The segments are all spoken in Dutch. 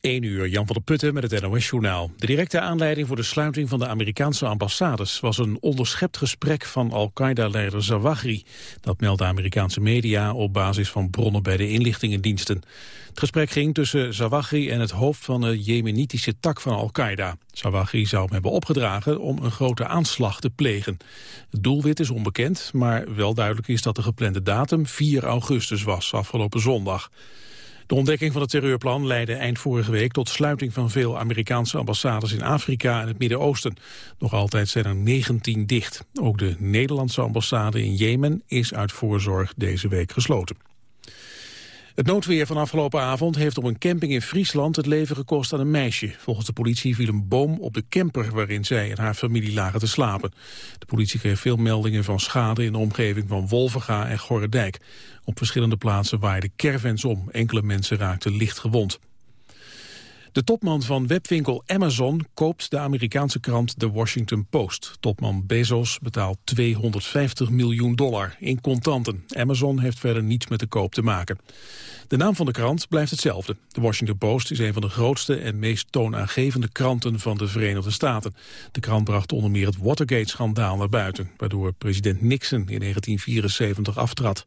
1 uur, Jan van der Putten met het NOS-journaal. De directe aanleiding voor de sluiting van de Amerikaanse ambassades... was een onderschept gesprek van Al-Qaeda-leider Zawahri. Dat meldde Amerikaanse media op basis van bronnen bij de inlichtingendiensten. Het gesprek ging tussen Zawahri en het hoofd van de jemenitische tak van Al-Qaeda. Zawahri zou hem hebben opgedragen om een grote aanslag te plegen. Het doelwit is onbekend, maar wel duidelijk is dat de geplande datum 4 augustus was, afgelopen zondag. De ontdekking van het terreurplan leidde eind vorige week tot sluiting van veel Amerikaanse ambassades in Afrika en het Midden-Oosten. Nog altijd zijn er 19 dicht. Ook de Nederlandse ambassade in Jemen is uit voorzorg deze week gesloten. Het noodweer van afgelopen avond heeft op een camping in Friesland het leven gekost aan een meisje. Volgens de politie viel een boom op de camper waarin zij en haar familie lagen te slapen. De politie kreeg veel meldingen van schade in de omgeving van Wolvenga en Gorredijk. Op verschillende plaatsen waaiden caravans om. Enkele mensen raakten licht gewond. De topman van webwinkel Amazon koopt de Amerikaanse krant The Washington Post. Topman Bezos betaalt 250 miljoen dollar in contanten. Amazon heeft verder niets met de koop te maken. De naam van de krant blijft hetzelfde. The Washington Post is een van de grootste en meest toonaangevende kranten van de Verenigde Staten. De krant bracht onder meer het Watergate-schandaal naar buiten, waardoor president Nixon in 1974 aftrad.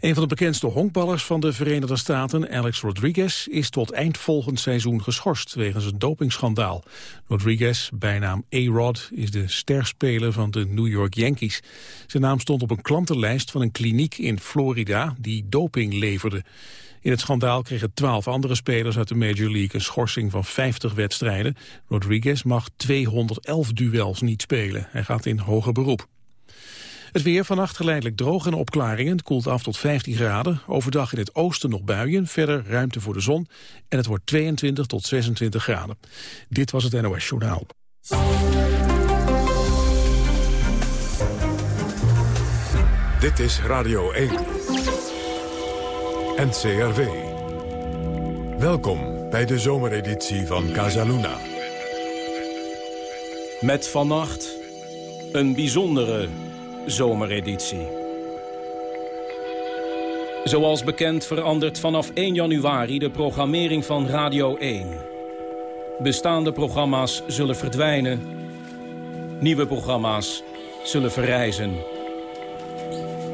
Een van de bekendste honkballers van de Verenigde Staten, Alex Rodriguez, is tot eind volgend seizoen geschorst wegens een dopingschandaal. Rodriguez, bijnaam A-Rod, is de sterspeler van de New York Yankees. Zijn naam stond op een klantenlijst van een kliniek in Florida die doping leverde. In het schandaal kregen twaalf andere spelers uit de Major League een schorsing van 50 wedstrijden. Rodriguez mag 211 duels niet spelen. Hij gaat in hoger beroep. Het weer vannacht geleidelijk droog en opklaringen. Het koelt af tot 15 graden. Overdag in het oosten nog buien. Verder ruimte voor de zon. En het wordt 22 tot 26 graden. Dit was het NOS Journaal. Dit is Radio 1. NCRV. Welkom bij de zomereditie van Casaluna. Met vannacht een bijzondere zomereditie. Zoals bekend verandert vanaf 1 januari de programmering van Radio 1. Bestaande programma's zullen verdwijnen. Nieuwe programma's zullen verrijzen.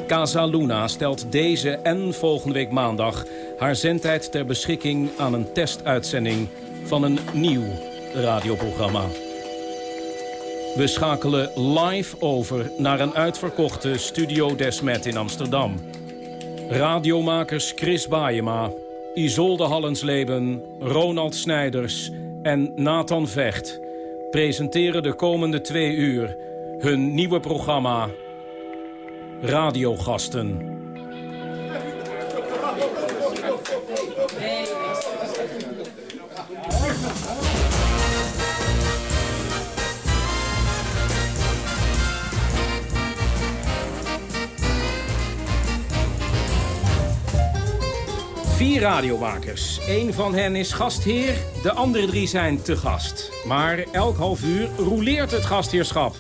Casa Luna stelt deze en volgende week maandag... haar zendtijd ter beschikking aan een testuitzending van een nieuw radioprogramma. We schakelen live over naar een uitverkochte Studio Desmet in Amsterdam. Radiomakers Chris Baayema, Isolde Hallensleben, Ronald Snijders en Nathan Vecht... presenteren de komende twee uur hun nieuwe programma Radiogasten. Vier radiomakers. Eén van hen is gastheer, de andere drie zijn te gast. Maar elk half uur roleert het gastheerschap.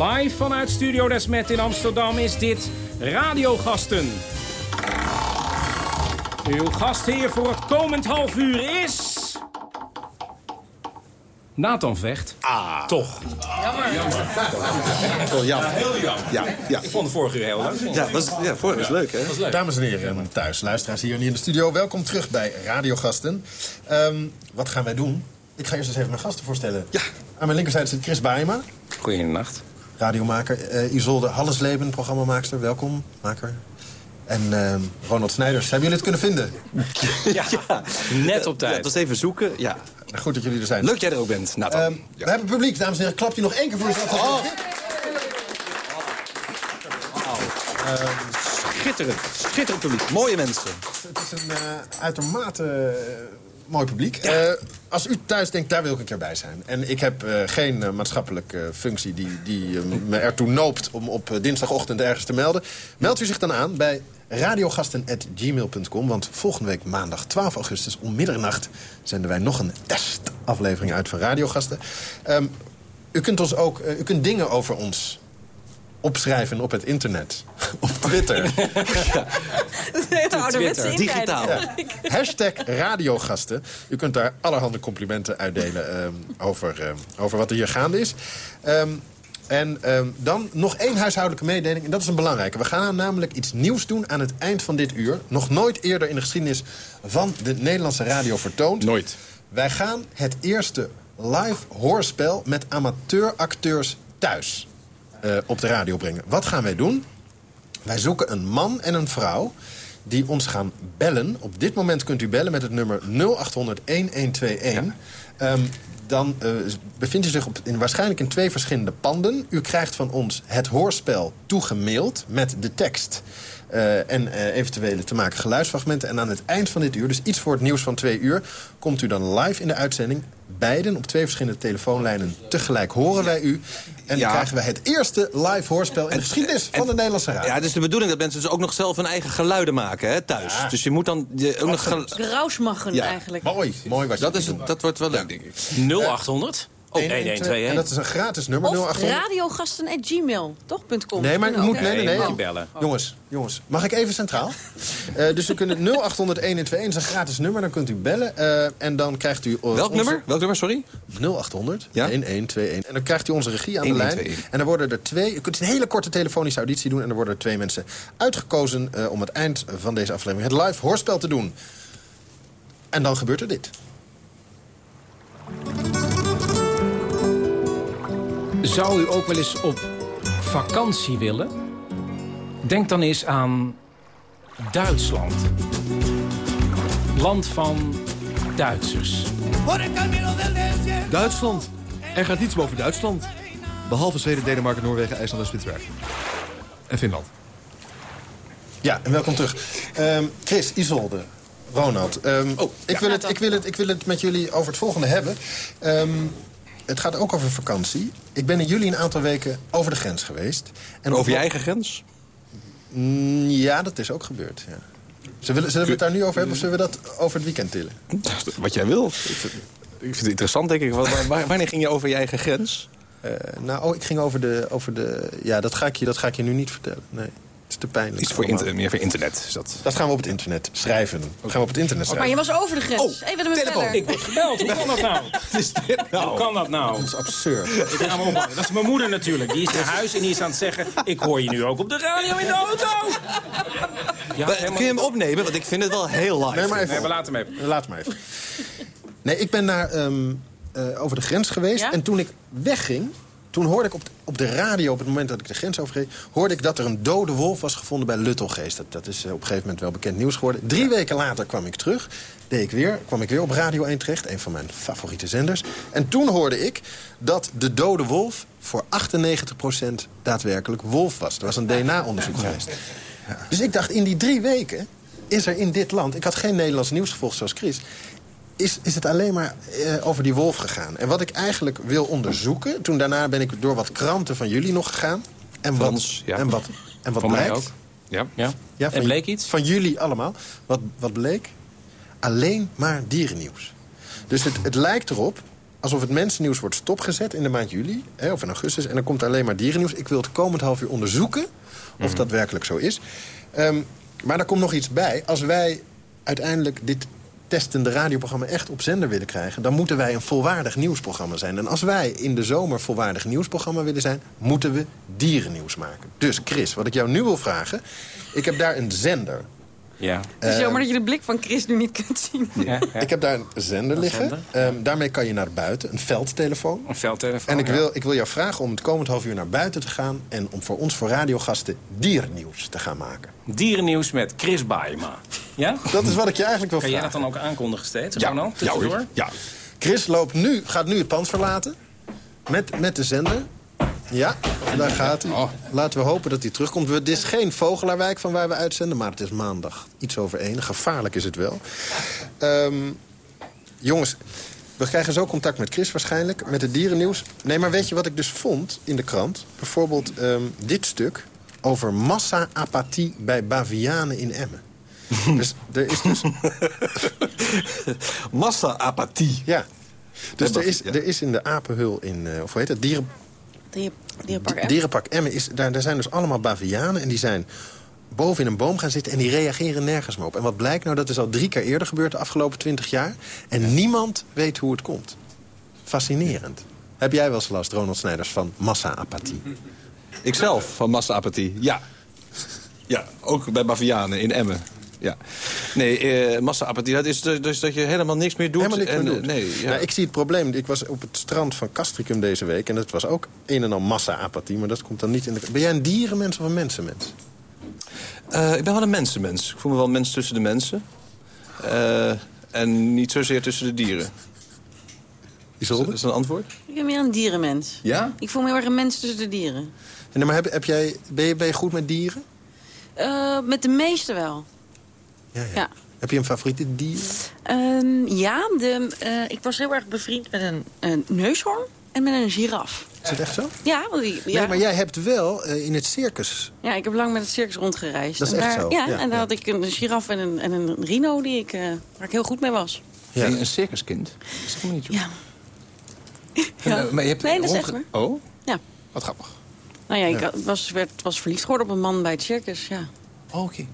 Live vanuit Studio Desmet in Amsterdam is dit Radiogasten. Uw gastheer voor het komend half uur is... Nathan Vecht. Ah. Toch. Jammer. Jammer. Toch jammer. heel jammer. Ja, ja. Ik vond de vorige uur heel leuk. Ja, was, ja vorige is leuk, hè? Dat is leuk. Dames en heren thuis, luisteraars hier in de studio. Welkom terug bij Radiogasten. Ehm wat gaan wij doen? Ik ga eerst eens even mijn gasten voorstellen. Ja. Aan mijn linkerzijde zit Chris Baema, Goeienacht. radiomaker. Eh, Isolde Hallesleben, programmamaakster. Welkom, maker. En ehm, Ronald Snijders. Hebben jullie het kunnen vinden? Ja, net op Ja, tijd. het was even zoeken. Ja. Goed dat jullie er zijn. Leuk dat jij er ook bent, Nathan. Ehm, We hebben publiek, dames en heren. Klapt u nog één keer voor uzelf. Oh. schitterend. Schitterend publiek. Mooie mensen. Het is een eh, uitermate eh, mooi publiek. Eh, als u thuis denkt, daar wil ik een keer bij zijn. En ik heb eh, geen eh, maatschappelijke functie die, die eh, me ertoe noopt... om op dinsdagochtend ergens te melden. Meld u zich dan aan bij radiogasten.gmail.com. Want volgende week maandag 12 augustus om middernacht... zenden wij nog een testaflevering uit van Radiogasten. Ehm, u kunt ons ook, u kunt dingen over ons opschrijven op het internet. op Twitter. Ouderwetse Twitter, digitaal. Hashtag radiogasten. U kunt daar allerhande complimenten uitdelen ehm, over, ehm, over wat er hier gaande is. Ehm, en ehm, dan nog één huishoudelijke mededeling. En dat is een belangrijke. We gaan namelijk iets nieuws doen aan het eind van dit uur. Nog nooit eerder in de geschiedenis van de Nederlandse radio vertoond. Nooit. Wij gaan het eerste live hoorspel met amateuracteurs thuis eh, op de radio brengen. Wat gaan wij doen? Wij zoeken een man en een vrouw die ons gaan bellen. Op dit moment kunt u bellen met het nummer 0800-1121. Ehm, dan eh, bevindt u zich op, in, waarschijnlijk in twee verschillende panden. U krijgt van ons het hoorspel toegemaild met de tekst... eh, en eh, eventuele te maken geluidsfragmenten. En aan het eind van dit uur, dus iets voor het nieuws van twee uur... komt u dan live in de uitzending. Beiden op twee verschillende telefoonlijnen tegelijk horen wij u. En Ja. dan krijgen wij het eerste live hoorspel in de geschiedenis van de Nederlandse radio. Ja, het is de bedoeling dat mensen dus ook nog zelf hun eigen geluiden maken hè, thuis. Dus je moet dan je, ook nog... Grausmachen Ja. eigenlijk. Mooi, mooi wat je Dat, is, doet. dat wordt wel leuk, denk ik. 0800? Oh, 1121. En dat is een gratis nummer, Of 0800. radiogasten.gmail, toch? .com. Nee, maar u moet, nee, nee, nee. Nee, bellen. Jongens, jongens, mag ik even centraal? Eh, dus u kunt het 0800 1121 is een gratis nummer, dan kunt u bellen. eh, en dan krijgt u... eh, Welk onze- nummer? Welk nummer, sorry? 0800 Ja? 1121. En dan krijgt u onze regie aan de lijn. 1121. En dan worden er twee... U kunt een hele korte telefonische auditie doen... en dan worden er twee mensen uitgekozen... eh, om het eind van deze aflevering het live hoorspel te doen. En dan gebeurt er dit. Zou u ook wel eens op vakantie willen? Denk dan eens aan Duitsland. Land van Duitsers. Duitsland. Er gaat niets boven Duitsland. Behalve Zweden, Denemarken, Noorwegen, IJsland en Spitsbergen. En Finland. Ja, en welkom terug. Ehm, Chris, Isolde, Ronald. ehm, ik, wil het, ik, wil het, ik wil het met jullie over het volgende hebben. Ehm, het gaat ook over vakantie. Ik ben in juli een aantal weken over de grens geweest. En Over je eigen grens? Mm, Ja, dat is ook gebeurd, ja. Zullen we, zullen we het daar nu over hebben of zullen we dat over het weekend tillen? Wat jij wil. Ik vind, ik vind het interessant, denk ik. Wa- wa- waar- Wanneer ging je over je eigen grens? Eh, nou, oh, ik ging over de... Over de ja, dat ga, ik je, dat ga ik je nu niet vertellen. Nee, is te pijnlijk. Iets voor inter- meer voor internet is dat. Dat gaan we op het internet schrijven. Dat gaan we op het internet Maar schrijven. je was over de grens. Even de telefoon. beller. Ik word gebeld. Hoe kan dat nou? Hoe kan dat nou? Dat is absurd. Ik. Dat is mijn moeder natuurlijk. Die is naar huis en die is aan het zeggen... ik hoor je nu ook op de radio in de auto. Ja, Maar, helemaal- kun je hem opnemen? Want ik vind het wel heel live. Nee, maar even Nee, we laten hem even. Laat maar even. Nee, ik ben naar, ehm, eh, over de grens geweest. Ja? En toen ik wegging, toen hoorde ik op de, op de radio... op het moment dat ik de grens overging... hoorde ik dat er een dode wolf was gevonden bij Luttelgeest. Dat, dat is eh, op een gegeven moment wel bekend nieuws geworden. Drie weken later kwam ik terug. Deed ik weer, kwam ik weer op Radio 1 terecht. Een van mijn favoriete zenders. En toen hoorde ik dat de dode wolf... voor 98% daadwerkelijk wolf was. Er was een DNA-onderzoek geweest. Dus ik dacht, in die drie weken is er in dit land... ik had geen Nederlands nieuws gevolgd zoals Chris... Is, is het alleen maar eh, over die wolf gegaan. En wat ik eigenlijk wil onderzoeken... toen daarna ben ik door wat kranten van jullie nog gegaan. En wat, ons, ja. en wat, en wat Van mij blijkt... ook. Ja. Ja? Ja, en bleek iets? Van jullie allemaal. Wat, wat bleek? Alleen maar dierennieuws. Dus het, het lijkt erop alsof het mensennieuws wordt stopgezet in de maand juli. Hè, of in augustus. En dan komt er alleen maar dierennieuws. Ik wil het komend half uur onderzoeken of dat werkelijk zo is. Ehm, maar daar komt nog iets bij. Als wij uiteindelijk dit testende radioprogramma echt op zender willen krijgen... dan moeten wij een volwaardig nieuwsprogramma zijn. En als wij in de zomer volwaardig nieuwsprogramma willen zijn... moeten we dierennieuws maken. Dus Chris, wat ik jou nu wil vragen... ik heb daar een zender. Ja. Het is jammer dat je de blik van Chris nu niet kunt zien. ja, ja. Ik heb daar een zender liggen. zender, Ehm, daarmee kan je naar buiten, een veldtelefoon. Een veldtelefoon. En ik ja. wil, ik wil jou vragen om het komend half uur naar buiten te gaan... en om voor ons, voor radiogasten, diernieuws te gaan maken. Dierennieuws met Chris Baema. Ja? Dat is wat ik je eigenlijk wil Kan jij dat vragen. dan ook aankondigen steeds? Ja. Ronald, Ja, hoor. Ja. Chris loopt nu, gaat nu het pand verlaten. Met, met de zender. Ja, daar gaat hij. Oh. Laten we hopen dat hij terugkomt. We- Het is geen Vogelaarwijk van waar we uitzenden, maar het is maandag. Iets over één. Gevaarlijk is het wel. Ehm, jongens, we krijgen zo contact met Chris waarschijnlijk. Met het dierennieuws. Nee, maar weet je wat ik dus vond in de krant? Bijvoorbeeld ehm, dit stuk over massa-apathie bij bavianen in Emmen. dus er is dus Massa-apathie. Ja. Dus er is, er is in de apenhul in, eh, of hoe heet het, dieren, Dier, dierenpark Emmen. Dierenpark Emmen, is, daar, daar zijn dus allemaal bavianen... en die zijn boven in een boom gaan zitten en die reageren nergens meer op. En wat blijkt nou, dat is al drie keer eerder gebeurd de afgelopen twintig jaar... en niemand weet hoe het komt. Fascinerend. Heb jij wel eens last, Ronald Snijders, van massa-apathie? Ikzelf, van massa-apathie, ja. Ja, ook bij bavianen in Emmen. Ja. Nee, eh, massa-apathie, dat is dus, dat je helemaal niks meer doet. Helemaal niks en, meer doet. Nee, ja. Nou, ik zie het probleem. Ik was op het strand van Castricum deze week... en het was ook een en al massa-apathie, maar dat komt dan niet in de... Ben jij een dierenmens of een mensenmens? Eh, ik ben wel een mensenmens. Ik voel me wel een mens tussen de mensen. Eh, en niet zozeer tussen de dieren. Is dat, is dat een antwoord? Ik ben meer een dierenmens. Ja? Ik voel me heel erg een mens tussen de dieren. En, maar heb, heb jij, ben, je, ben je goed met dieren? Eh, met de meeste wel. Ja, ja. Heb je een favoriete dier? Ehm, ja, de, eh, ik was heel erg bevriend met een, een neushoorn en met een giraf. Is het echt zo? Ja, want die, ja. Nee, maar jij hebt wel eh, in het circus... ja, ik heb lang met het circus rondgereisd. Dat is En echt daar, zo, Ja, ja, en daar ja. had ik een giraf en een, en een rhino die ik, eh, waar ik heel goed mee was. Ja. Ben je een circuskind? Dat is toch niet zo? Ja. En, Ja. maar je hebt Nee, dat is echt rondge- waar. Oh? Ja. Wat grappig. Nou ja, ik was, werd, was verliefd geworden op een man bij het circus, ja. Oh, oké.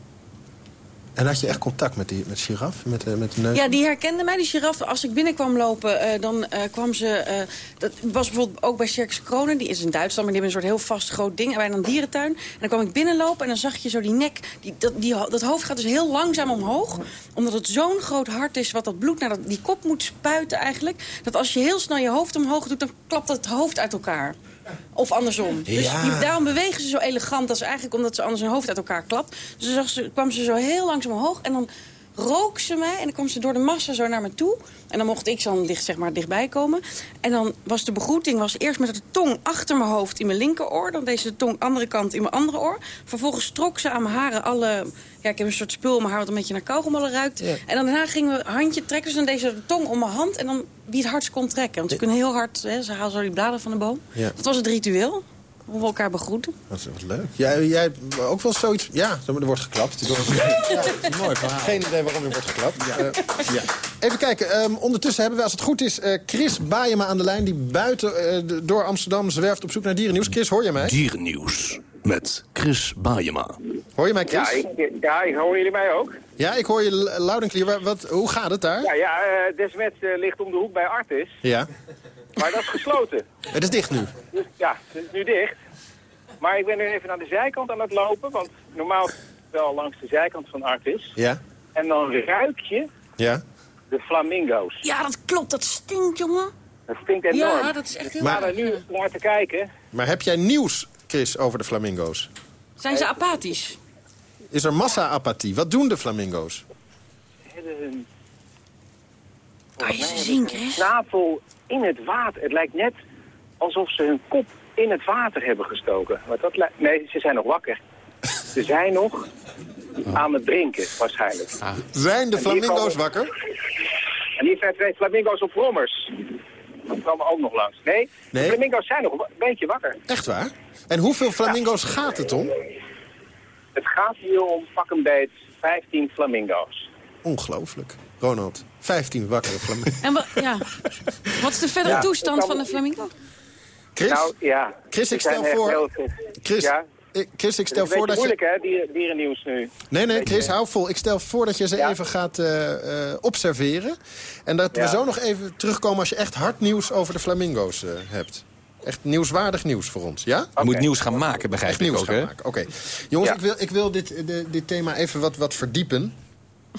En had je echt contact met die met giraf? Met, eh, met de? Ja, die herkende mij, die giraf. Als ik binnenkwam lopen, eh, dan eh, kwam ze... dat was bijvoorbeeld ook bij Circus Kronen. Die is in Duitsland, maar die hebben een soort heel vast groot ding. En bij een dierentuin. En dan kwam ik binnenlopen en dan zag je zo die nek... Die, dat, die, dat hoofd gaat dus heel langzaam omhoog. Omdat het zo'n groot hart is wat dat bloed naar die kop moet spuiten eigenlijk. Dat als je heel snel je hoofd omhoog doet, dan klapt het hoofd uit elkaar. Of andersom. Dus Ja. die, daarom bewegen ze zo elegant. Dat is eigenlijk omdat ze anders hun hoofd uit elkaar klapt. Dus dan kwam ze zo heel langzaam omhoog. En dan rook ze mij. En dan kwam ze door de massa zo naar me toe. En dan mocht ik dan dicht, zeg maar, dichtbij komen. En dan was de begroeting was eerst met de tong achter mijn hoofd in mijn linkeroor. Dan deed ze de tong andere kant in mijn andere oor. Vervolgens trok ze aan mijn haren alle... Ja, ik heb een soort spul om mijn haar wat een beetje naar kauwgomballen ruikt. En dan daarna gingen we handje trekken. Dus dan deed ze de tong om mijn hand. En dan wie het hardst kon trekken. Want ze kunnen heel hard... Hè, ze halen zo die bladeren van de boom. Ja. Dat was het ritueel. Hoe we elkaar begroeten. Wat, wat leuk. Jij, jij hebt ook wel zoiets... Ja, er wordt geklapt. Ja, mooi verhaal. Geen idee waarom er wordt geklapt. Ja. Even kijken. ehm, ondertussen hebben we, als het goed is, eh, Chris Baaiema aan de lijn... die buiten eh, door Amsterdam zwerft op zoek naar dierennieuws. Chris, hoor je mij? Dierennieuws met Chris Baayema. Hoor je mij, Chris? Ja ik, ja, ik hoor jullie mij ook. Ja, ik hoor je l- loud en clear. Wat, hoe gaat het daar? Ja, ja eh Desmet ligt om de hoek bij Artis, Ja. Maar dat is gesloten. Het is dicht nu. Dus ja, het is nu dicht. Maar ik ben nu even naar de zijkant aan het lopen, want normaal wel langs de zijkant van Artis. Ja? En dan ruik je Ja? de flamingo's. Ja, dat klopt. Dat stinkt, jongen. Dat stinkt enorm. Ja, dat is echt heel erg. er nu naar te kijken. Maar heb jij nieuws, Chris, over de flamingo's? Zijn ze apathisch? Is er massa-apathie? Wat doen de flamingo's? Een Kan je ze zien, Chris? snavel in het water. Het lijkt net alsof ze hun kop in het water hebben gestoken. Maar dat nee, ze zijn nog wakker. Ze zijn nog aan het drinken, waarschijnlijk. Zijn de flamingo's komen- wakker? En hier zijn twee flamingo's op brommers. Die komen ook nog langs. Nee, Nee? de flamingo's zijn nog een beetje wakker. Echt waar? En hoeveel flamingo's gaat het om? Het gaat hier om pak een beet 15 flamingo's. Ongelooflijk. Ronald, 15 wakkere flamingo's. En wa- ja. Wat is de verdere Ja, toestand van de flamingo? Chris, Nou ja, Chris, ik stel voor- Chris, Ja, ik, Chris, ik het stel voor dat je... moeilijk hè, dier, dierennieuws nu. Nee, nee, Chris, hou vol. Ik stel voor dat je ze Ja. even gaat eh, eh, observeren. En dat we zo nog even terugkomen als je echt hard nieuws over de flamingo's eh, hebt. Echt nieuwswaardig nieuws voor ons, ja? Je moet nieuws gaan maken, begrijp Echt ik nieuws ook, gaan hè? maken. Oké. Jongens, Ja. ik wil, ik wil dit, de- dit thema even wat, wat verdiepen.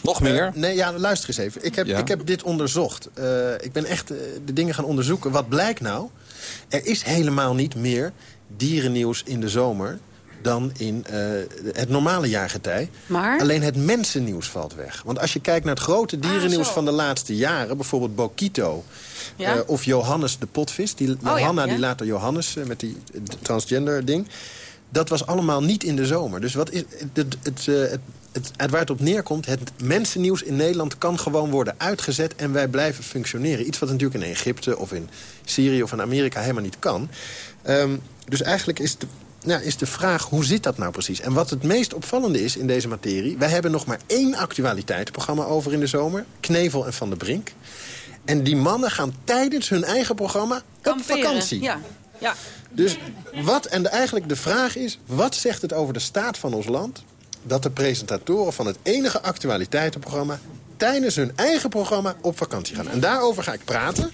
Nog meer? Eh, nee, ja, luister eens even. Ik heb, Ja. ik heb dit onderzocht. Eh, ik ben echt eh, de dingen gaan onderzoeken. Wat blijkt nou? Er is helemaal niet meer dierennieuws in de zomer dan in eh, het normale jaargetij. Maar? Alleen het mensennieuws valt weg. Want als je kijkt naar het grote dierennieuws Ah, zo. van de laatste jaren... bijvoorbeeld Bokito Ja? eh, of Johannes de potvis... Die, ja, Johanna ja. die later Johannes met die transgender ding... dat was allemaal niet in de zomer. Dus wat is, het, het, eh, het, het, het, waar het op neerkomt... het mensennieuws in Nederland kan gewoon worden uitgezet... en wij blijven functioneren. Iets wat natuurlijk in Egypte of in Syrië of in Amerika helemaal niet kan. Ehm, dus eigenlijk is de, nou, is de vraag, hoe zit dat nou precies? En wat het meest opvallende is in deze materie... wij hebben nog maar één actualiteitsprogramma over in de zomer. Knevel en Van der Brink. En die mannen gaan tijdens hun eigen programma op vakantie. Ja. Ja. Dus wat, en de, eigenlijk de vraag is, wat zegt het over de staat van ons land... dat de presentatoren van het enige actualiteitenprogramma... tijdens hun eigen programma op vakantie gaan? En daarover ga ik praten.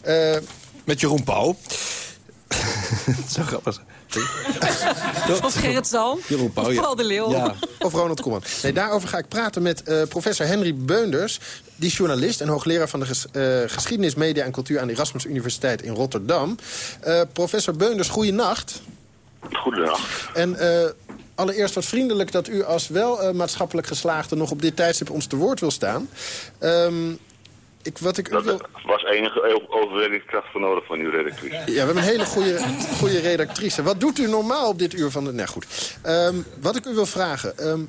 Eh, Met Jeroen Pauw. Zo grappig. Of Gerrit Zalm. Jeroen Pauw, Of ja. Paul de Leeuw. Ja. Of Ronald Koeman. Nee, daarover ga ik praten met eh, professor Henry Beunders. Die is journalist en hoogleraar van de ges- eh, geschiedenis, media en cultuur... aan de Erasmus Universiteit in Rotterdam. Eh, professor Beunders, goeienacht. Goedendag. En eh, allereerst wat vriendelijk dat u als wel eh, maatschappelijk geslaagde... nog op dit tijdstip ons te woord wil staan. Ehm, ik, wat ik Dat wil... was enige overredingskracht voor nodig van uw redactrice. Ja, we hebben een hele goede, goede redactrice. Wat doet u normaal op dit uur van de... Nou goed. Ehm, wat ik u wil vragen... ehm,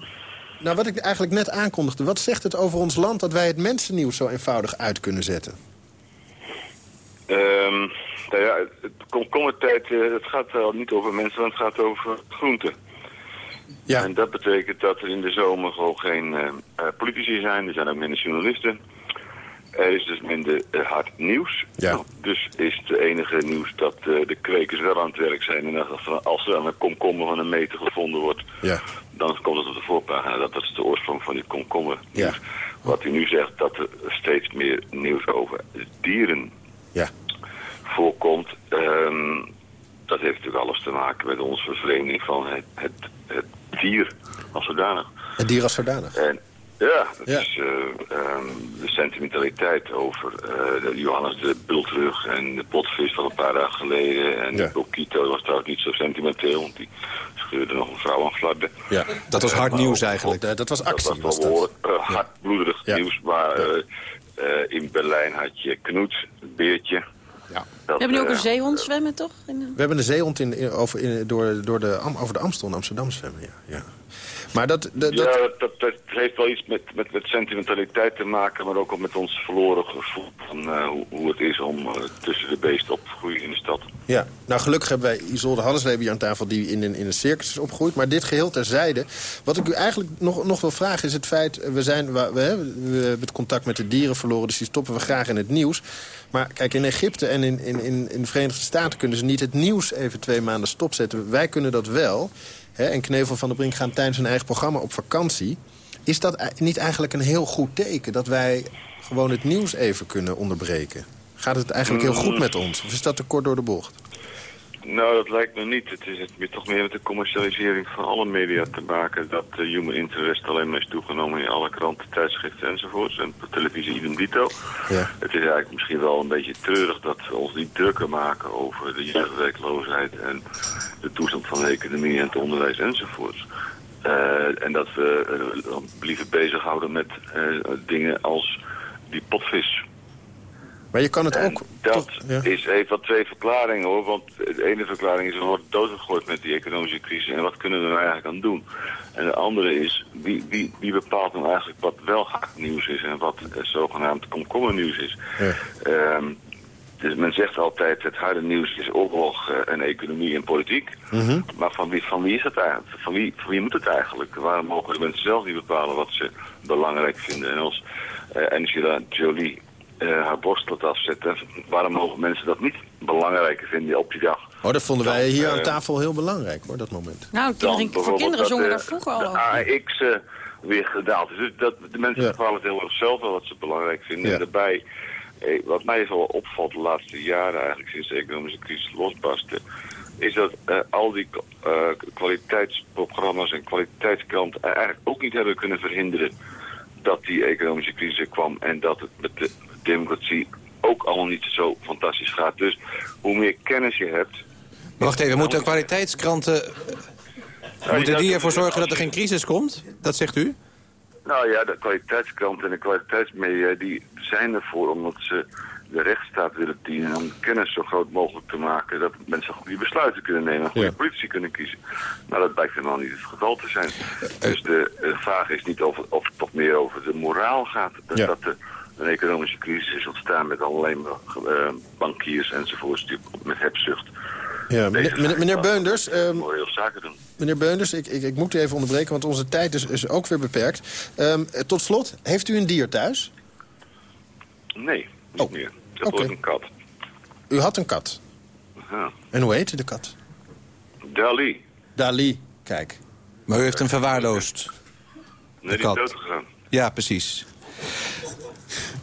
nou, wat ik eigenlijk net aankondigde. Wat zegt het over ons land dat wij het mensennieuws zo eenvoudig uit kunnen zetten? Nou ja, het- het komkommertijd, eh, het gaat wel niet over mensen, maar het gaat over groenten. Ja. En dat betekent dat er in de zomer gewoon geen eh, eh, politici zijn. Er zijn ook minder journalisten. Er is dus minder eh, hard nieuws. Ja. Nou, Dus is het enige nieuws dat de kwekers wel aan het werk zijn. En als er, als er aan een komkommer van een meter gevonden wordt, Ja. dan komt het op de voorpagina. Dat, dat is de oorsprong van die komkommer. Ja. Wat u nu zegt, dat er steeds meer nieuws over dieren Ja. voorkomt. ehm, dat heeft natuurlijk alles te maken met onze vervreemding van het, het, het dier als zodanig. Het dier als zodanig. En ja, dat Ja. is eh, ehm, de sentimentaliteit over eh, Johannes de Bultrug en de potvis van een paar dagen geleden. En Ja. Bokito was trouwens niet zo sentimenteel, want die scheurde nog een vrouw aan fladden. Ja. Dat was hard nieuws ook- eigenlijk. Dat, dat was actie. dat was Was wel behoorlijk eh, hardbloedig Ja. nieuws. Maar eh, eh, in Berlijn had je Knoet, beertje. We hebben nu ook eh, een zeehond zwemmen, toch? We hebben een zeehond in, in- over, in, door, door de, over de Amstel in Amsterdam zwemmen. Ja. Ja. Maar dat... dat, dat- Ja, dat, dat, dat heeft wel iets met, met, met sentimentaliteit te maken, maar ook al met ons verloren gevoel van eh, hoe, hoe het is om eh, tussen de beesten op te groeien in de stad. Ja, nou gelukkig hebben wij Isolde Hallesleber hier aan tafel... die in een, in een circus is opgegroeid. Maar dit geheel terzijde. Wat ik u eigenlijk nog, nog wil vragen is het feit... eh, we, zijn, we, we, we hebben het contact met de dieren verloren... dus die stoppen we graag in het nieuws. Maar kijk, in Egypte en in, in, in, in de Verenigde Staten... kunnen ze niet het nieuws even twee maanden stopzetten. Wij kunnen dat wel. Hè, en Knevel van der Brink gaan tijdens hun eigen programma op vakantie. Is dat niet eigenlijk een heel goed teken... dat wij gewoon het nieuws even kunnen onderbreken? Gaat het eigenlijk heel goed met ons? Of is dat te kort door de bocht? Nou, dat lijkt me niet. Het is het meer, toch meer met de commercialisering van alle media te maken. Dat de human interest alleen maar is toegenomen in alle kranten, tijdschriften enzovoorts. En op televisie idem dito. Ja. Het is eigenlijk misschien wel een beetje treurig dat we ons niet drukker maken over de jeugdwerkloosheid en de toestand van de economie en het onderwijs enzovoorts. Eh, en dat we dan liever bezighouden met eh, dingen als die potvis. Maar je kan het En ook... dat ja. is, heeft wel twee verklaringen hoor. Want de ene verklaring is we worden doodgegooid met die economische crisis. En wat kunnen we er nou eigenlijk aan doen? En de andere is, wie, wie, wie bepaalt nou eigenlijk wat wel nieuws is en wat zogenaamd komkommernieuws is? Ja. Ehm, dus men zegt altijd, het harde nieuws is oorlog eh, en economie en politiek. Mhm. Maar van wie, van wie is het eigenlijk? Van wie, van wie moet het eigenlijk? Waarom mogen de mensen zelf niet bepalen wat ze belangrijk vinden? En als eh Angela Jolie eh, haar borst laat afzetten, waarom mogen mensen dat niet belangrijker vinden op die dag? Oh, dat vonden wij hier aan tafel heel belangrijk, hoor, dat moment. Nou, kinderen, voor kinderen dat, zongen daar vroeger al de over. AX eh, weer gedaald. Dus dat, de mensen Ja. bepalen het heel erg zelf wel wat ze belangrijk vinden. Ja. En daarbij, wat mij wel opvalt de laatste jaren, eigenlijk sinds de economische crisis losbarstte, is dat eh, al die eh, kwaliteitsprogramma's en kwaliteitskranten eigenlijk ook niet hebben kunnen verhinderen dat die economische crisis kwam en dat het met de democratie ook allemaal niet zo fantastisch gaat. Dus hoe meer kennis je hebt, Maar wacht even, moeten kwaliteitskranten... moeten die ervoor zorgen dat er geen crisis komt? Dat zegt u? Nou ja, de kwaliteitskranten en de kwaliteitsmedia die zijn ervoor omdat ze de rechtsstaat willen dienen om kennis zo groot mogelijk te maken dat mensen goede besluiten kunnen nemen en goede Ja. politici kunnen kiezen. Nou, dat blijkt helemaal niet het geval te zijn. Dus de, eh, vraag is niet of, of het toch meer over de moraal gaat. Dat, Ja. dat er een economische crisis is ontstaan met alleen maar eh, bankiers enzovoorts die met hebzucht Ja, meneer, meneer, Beunders, ehm, moreel zaken doen. meneer Beunders ik, ik, ik moet u even onderbreken, want onze tijd is, is ook weer beperkt. Ehm, eh, tot slot, heeft u een dier thuis? Nee, niet Oh, meer. Dat wordt een kat. U had een kat. ja. En hoe heette de kat? Dali. Dali. Kijk. Maar u heeft hem verwaarloosd. Nee, die kat. is doodgegaan. Ja, precies.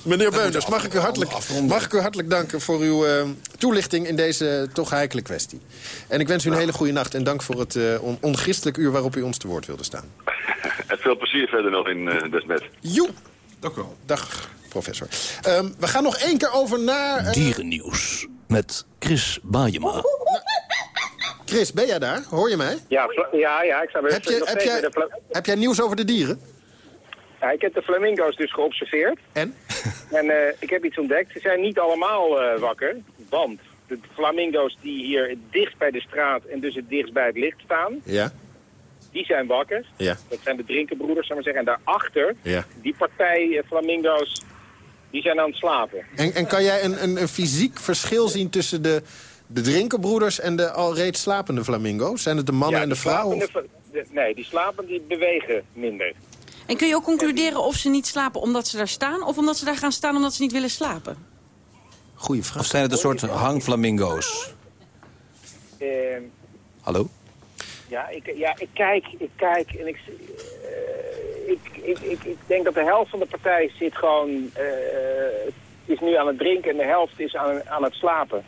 Meneer Beuners, mag ik u hartelijk, mag ik u hartelijk danken voor uw eh, toelichting in deze toch heikele kwestie. En ik wens u een hele goede nacht en dank voor het eh, on ongistelijk uur waarop u ons te woord wilde staan. En veel plezier verder nog in uh, Desmet. Joe! Dank u wel. Dag, professor. Um, we gaan nog één keer over naar... Uh... Dierennieuws met Chris Baayema. Chris, ben jij daar? Hoor je mij? Ja, ja, ja ik sta heb, je, heb, jij, heb jij nieuws over de dieren? Ja, ik heb de flamingo's dus geobserveerd. En? En uh, ik heb iets ontdekt. Ze zijn niet allemaal uh, wakker, want de flamingo's die hier het dichtst bij de straat en dus het dichtst bij het licht staan... Ja. Die zijn wakker. Ja. Dat zijn de drinkenbroeders, zou maar zeggen. En daarachter, ja. die partij uh, flamingo's, die zijn aan het slapen. En, en kan jij een, een, een fysiek verschil zien tussen de, de drinkenbroeders en de al reeds slapende flamingo's? Zijn het de mannen ja, en de vrouwen? Nee, die slapen die bewegen minder. En kun je ook concluderen of ze niet slapen omdat ze daar staan... of omdat ze daar gaan staan omdat ze niet willen slapen? Goeie vraag. Of zijn het een soort hangflamingo's? Uh, Hallo? Ja ik, ja, ik kijk, ik kijk en ik, uh, ik, ik, ik, ik, denk dat de helft van de partij zit gewoon, uh, is nu aan het drinken en de helft is aan, aan het slapen.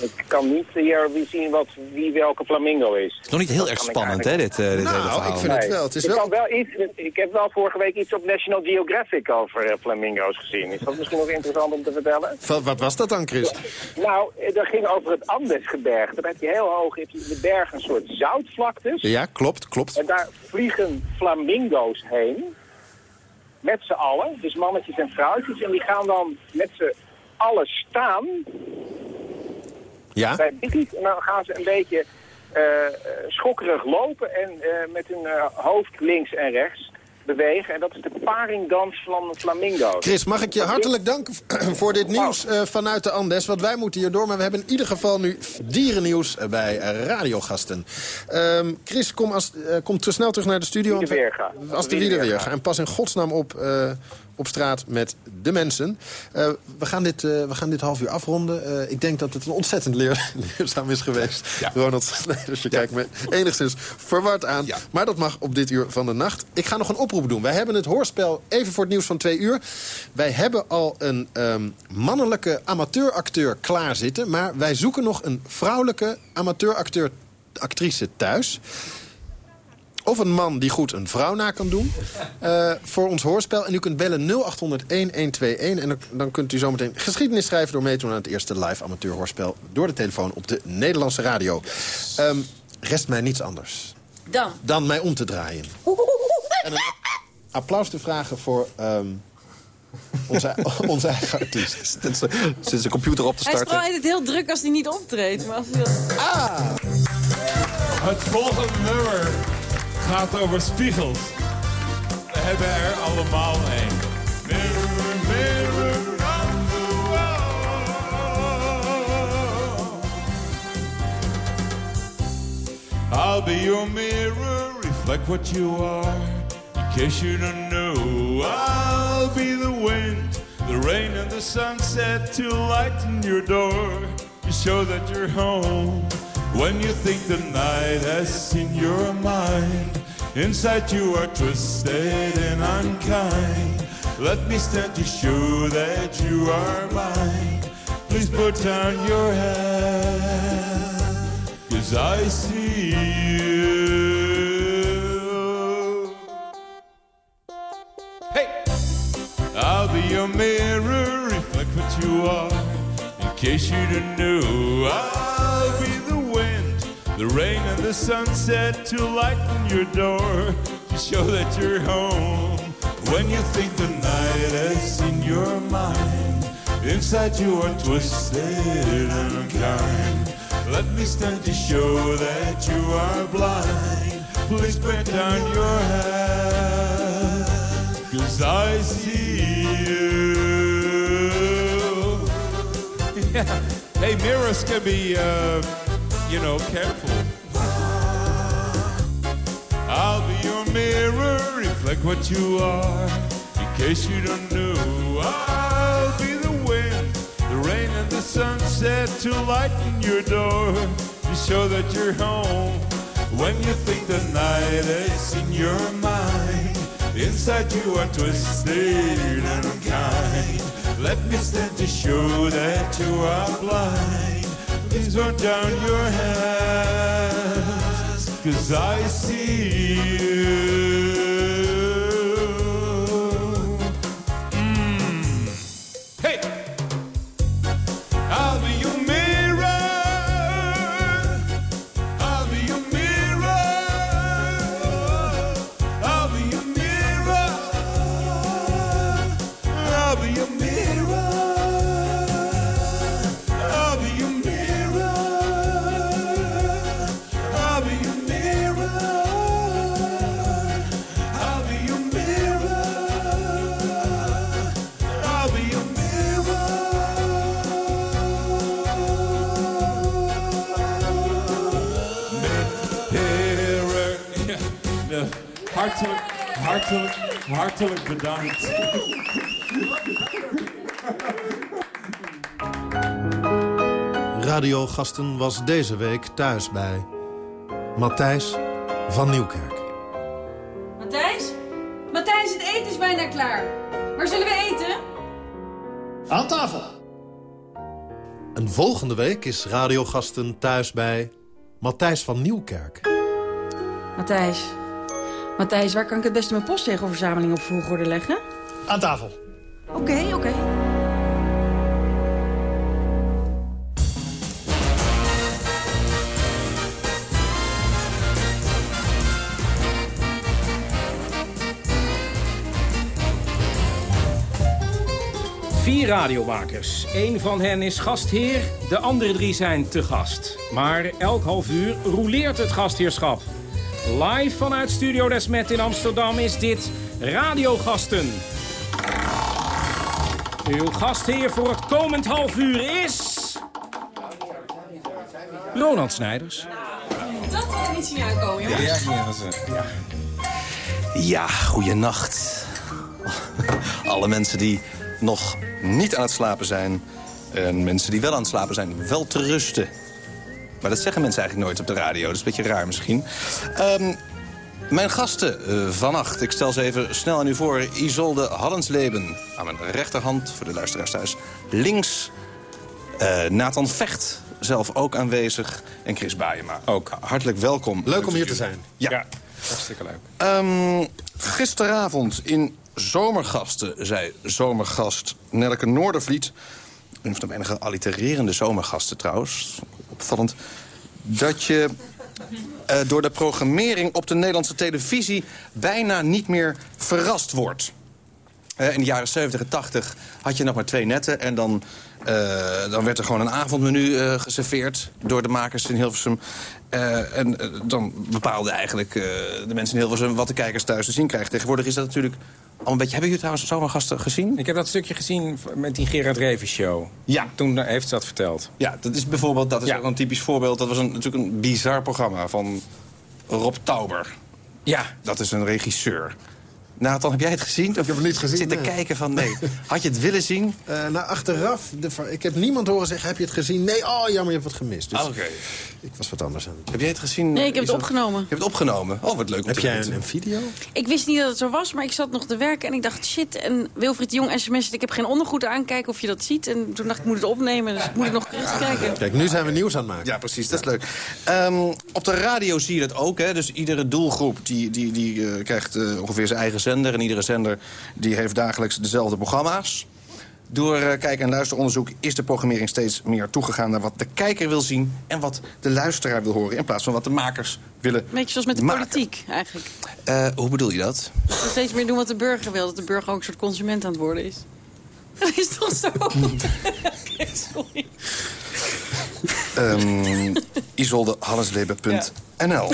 Ik kan niet hier zien wat, wie welke flamingo is. Het is nog niet heel erg spannend, hè, dit, uh, dit nou, hele verhaal. ik vind het wel. Het is ik, wel... wel iets, ik heb wel vorige week iets op National Geographic over uh, flamingo's gezien. Is dat misschien nog interessant om te vertellen? Wat, wat was dat dan, Chris? Nou, dat ging over het Andesgebergte. Daar heb je heel hoog heb je in de berg een soort zoutvlaktes. Ja, klopt, klopt. En daar vliegen flamingo's heen. Met z'n allen. Dus mannetjes en vrouwtjes. En die gaan dan met z'n allen staan ja? bij Biggies. En dan gaan ze een beetje uh, schokkerig lopen en uh, met hun uh, hoofd links en rechts bewegen. En dat is de paringdans van flamingo. Chris, mag ik je hartelijk danken voor dit nieuws vanuit de Andes. Want wij moeten hier door, maar we hebben in ieder geval nu dierennieuws bij radiogasten. Um, Chris, kom, als, kom te snel terug naar de studio. De. Als de wie de weerga. En pas in godsnaam op op straat met de mensen. Uh, we, gaan dit, uh, we gaan dit half uur afronden. Uh, ik denk dat het een ontzettend leer, leerzaam is geweest. Ja. Ronald, als je ja. kijkt me enigszins verward aan. Ja. Maar dat mag op dit uur van de nacht. Ik ga nog een oproep doen. Wij hebben het hoorspel even voor het nieuws van twee uur. Wij hebben al een um, mannelijke amateuracteur klaar zitten. Maar wij zoeken nog een vrouwelijke amateuracteur actrice thuis. Of een man die goed een vrouw na kan doen. Uh, voor ons hoorspel. En u kunt bellen 0800 1121. En dan, dan kunt u zometeen geschiedenis schrijven... door mee te doen aan het eerste live amateurhoorspel... door de telefoon op de Nederlandse radio. Um, rest mij niets anders. Dan? Dan mij om te draaien. En een applaus te vragen voor... Um, onze, onze eigen artiest. Zit zijn computer op te starten. Hij is het heel druk als hij niet optreedt. Maar als hij dat... Ah! Het volgende nummer gaat over spiegels. We hebben er allemaal een. Mirror, mirror on the wall. I'll be your mirror, reflect what you are. In case you don't know, I'll be the wind, the rain and the sunset to lighten your door, to show that you're home. When you think the night has seen your mind, inside you are twisted and unkind. Let me stand to show that you are mine. Please put down your head, cause I see you. Hey! I'll be your mirror, reflect what you are. In case you didn't know, wind, the rain and the sunset to lighten your door, to show that you're home. When you think the night has in your mind, inside you are twisted and unkind. Let me stand to show that you are blind. Please put down your head, cause I see you. Yeah. Hey, mirrors can be, uh, you know, careful. I'll be your mirror, reflect what you are. In case you don't know, I'll be the wind, the rain and the sunset to lighten your door to show that you're home. When you think the night is in your mind, inside you are twisted and unkind. Let me stand to show that you are blind. Please run down your hands, cause I see you. Hartelijk, hartelijk bedankt. Radiogasten was deze week thuis bij Matthijs van Nieuwkerk. Matthijs? Matthijs, het eten is bijna klaar. Waar zullen we eten? Aan tafel. En volgende week is Radiogasten thuis bij Matthijs van Nieuwkerk. Matthijs. Matthijs, waar kan ik het beste mijn postzegelverzameling op volgorde leggen? Aan tafel. Oké, oké. Vier radiomakers. Eén van hen is gastheer, de andere drie zijn te gast. Maar elk half uur roleert het gastheerschap. Live vanuit Studio Desmet in Amsterdam is dit Radiogasten. Uw gastheer voor het komend half uur is... Ronald Snijders. Dat had ik niet zien aankomen, jongens. Ja, Ja, goeienacht. Alle mensen die nog niet aan het slapen zijn... en mensen die wel aan het slapen zijn, wel te rusten. Maar dat zeggen mensen eigenlijk nooit op de radio. Dat is een beetje raar misschien. Ehm, mijn gasten eh, vannacht, ik stel ze even snel aan u voor. Isolde Hallensleben aan mijn rechterhand, voor de luisteraars thuis. Links eh, Nathan Vecht, zelf ook aanwezig. En Chris Baayema ook. Hartelijk welkom. Leuk om hier te zijn. Ja. Hartstikke leuk. Ehm, gisteravond in Zomergasten zei zomergast Nelke Noordervliet... een van de weinige allitererende zomergasten trouwens, opvallend... dat je eh, door de programmering op de Nederlandse televisie... bijna niet meer verrast wordt. Eh, in de jaren 70 en 80 had je nog maar twee netten... en dan, eh, dan werd er gewoon een avondmenu eh, geserveerd door de makers in Hilversum. Eh, en dan bepaalden eigenlijk de mensen in Hilversum... wat de kijkers thuis te zien krijgen. Tegenwoordig is dat natuurlijk al een beetje... Hebben jullie trouwens zomergasten gezien? Ik heb dat stukje gezien met die Gerard Reven show. Ja. Toen heeft ze dat verteld. Ja, dat is bijvoorbeeld dat is Ja. ook een typisch voorbeeld. Dat was een, natuurlijk een bizar programma van Rob Tauber. Ja. Dat is een regisseur. Nathan, heb jij het gezien? Of Ik heb het niet gezien. zit te nee. kijken van nee. Had je het willen zien? Eh, nou, achteraf, de, ik heb niemand horen zeggen, heb je het gezien? Nee, oh, jammer, je hebt wat gemist. Dus Ah, Oké. ik was wat anders aan het doen. Heb jij het gezien? Nee, ik heb het opgenomen. Je hebt het opgenomen? Oh, wat leuk om Heb te jij een, een video? Ik wist niet dat het zo was, maar ik zat nog te werken en ik dacht, shit. En Wilfried de Jong sms'te, ik heb geen ondergoed aankijken of je dat ziet. En toen dacht ik, ik moet het opnemen, dus moet ik nog terugkijken. Kijk, nu zijn we nieuws aan het maken. Ja, precies, dat is leuk. Ehm, op de radio zie je dat ook. Hè? Dus iedere doelgroep die, die, die, eh, krijgt eh, ongeveer zijn eigen zender. En iedere zender die heeft dagelijks dezelfde programma's. Door eh, kijk- en luisteronderzoek is de programmering steeds meer toegegaan... naar wat de kijker wil zien en wat de luisteraar wil horen... in plaats van wat de makers willen Beetje zoals met de maken. politiek, eigenlijk. Eh, hoe bedoel je dat? Dat steeds meer doen wat de burger wil. Dat de burger ook een soort consument aan het worden is. Dat is toch zo? Oké, sorry. Isoldehallensleben.nl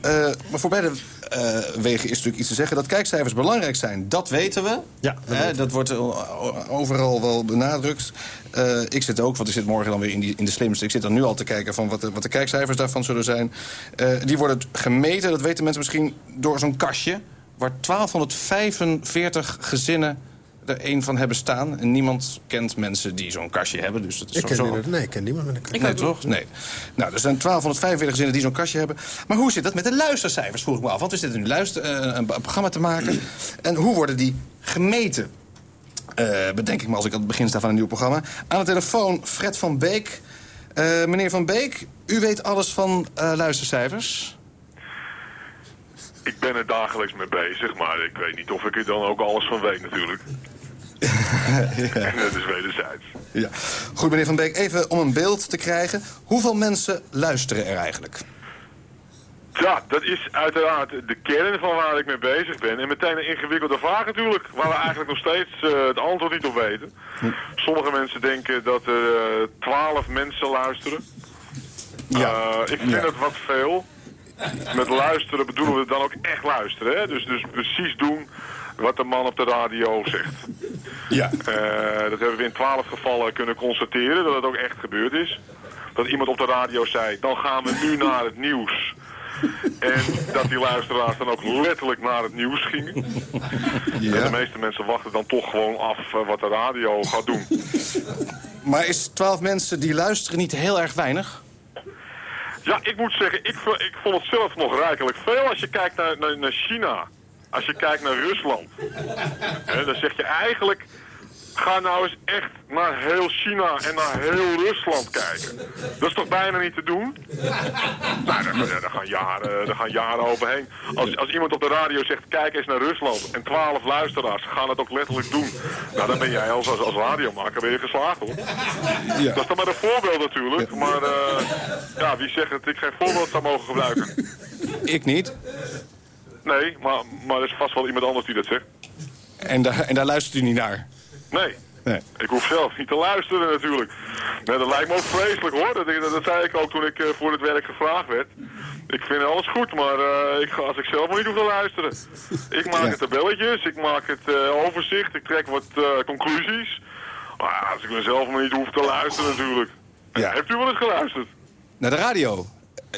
Eh, maar voor beide eh, wegen is natuurlijk iets te zeggen. Dat kijkcijfers belangrijk zijn, dat weten we. Ja, dat Hè, dat wordt eh, overal wel benadrukt. Eh, ik zit ook, want ik zit morgen dan weer in, die, in de slimste. Ik zit dan nu al te kijken van wat de, wat de kijkcijfers daarvan zullen zijn. Eh, die worden gemeten, dat weten mensen misschien, door zo'n kastje... waar 1245 gezinnen er een van hebben staan. En niemand kent mensen die zo'n kastje hebben. Dus dat is Ik ken, zo... nee, ik ken niemand met een kastje. nee, toch? Nee. Nou, er zijn 1245 gezinnen die zo'n kastje hebben. Maar hoe zit dat met de luistercijfers, vroeg ik me af. Want we zitten nu luister, eh, een programma te maken. En hoe worden die gemeten? Eh, bedenk ik me als ik aan het begin sta van een nieuw programma. Aan de telefoon Fred van Beek. Eh, meneer van Beek, u weet alles van eh, luistercijfers? Ik ben er dagelijks mee bezig, maar ik weet niet of ik er dan ook alles van weet natuurlijk. En dat is wederzijds. Ja. Goed, meneer Van Beek, even om een beeld te krijgen. Hoeveel mensen luisteren er eigenlijk? Ja, dat is uiteraard de kern van waar ik mee bezig ben. En meteen een ingewikkelde vraag natuurlijk, waar we eigenlijk nog steeds eh, het antwoord niet op weten. Sommige mensen denken dat er eh, twaalf mensen luisteren. Ja. ik vind het wat veel. Met luisteren bedoelen we dan ook echt luisteren. Hè? Dus, dus precies doen wat de man op de radio zegt. Ja. Eh, dat hebben we in twaalf gevallen kunnen constateren, dat het ook echt gebeurd is. Dat iemand op de radio zei, dan gaan we nu naar het nieuws. En dat die luisteraars dan ook letterlijk naar het nieuws gingen. Ja. En de meeste mensen wachten dan toch gewoon af eh, wat de radio gaat doen. Maar is 12 mensen die luisteren niet heel erg weinig? Ja, ik moet zeggen, ik, ik vond het zelf nog rijkelijk veel als je kijkt naar, naar, naar China. Als je kijkt naar Rusland. Hè, dan zeg je eigenlijk, ga nou eens echt naar heel China en naar heel Rusland kijken. Dat is toch bijna niet te doen? Nou, daar, gaan, jaren, daar gaan jaren overheen. Als, als iemand op de radio zegt, kijk eens naar Rusland en twaalf luisteraars gaan het ook letterlijk doen. Nou, dan ben jij als, als, als radiomaker ben je geslaagd hoor. Dat is dan maar een voorbeeld natuurlijk. Maar eh, ja, wie zegt dat ik geen voorbeeld zou mogen gebruiken? Ik niet. Nee, maar, maar er is vast wel iemand anders die dat zegt. En daar, en daar luistert u niet naar? Nee. Nee. Ik hoef zelf niet te luisteren natuurlijk. Nee, dat lijkt me ook vreselijk hoor. Dat, dat, dat zei ik ook toen ik eh, voor het werk gevraagd werd. Ik vind alles goed, maar eh, ik ga, als ik zelf maar niet hoef te luisteren. Ik maak Ja. het tabelletjes, ik maak het eh, overzicht, ik trek wat conclusies. Maar als ik mezelf maar niet hoef te luisteren natuurlijk. Ja. Heeft u wel eens geluisterd? Naar de radio?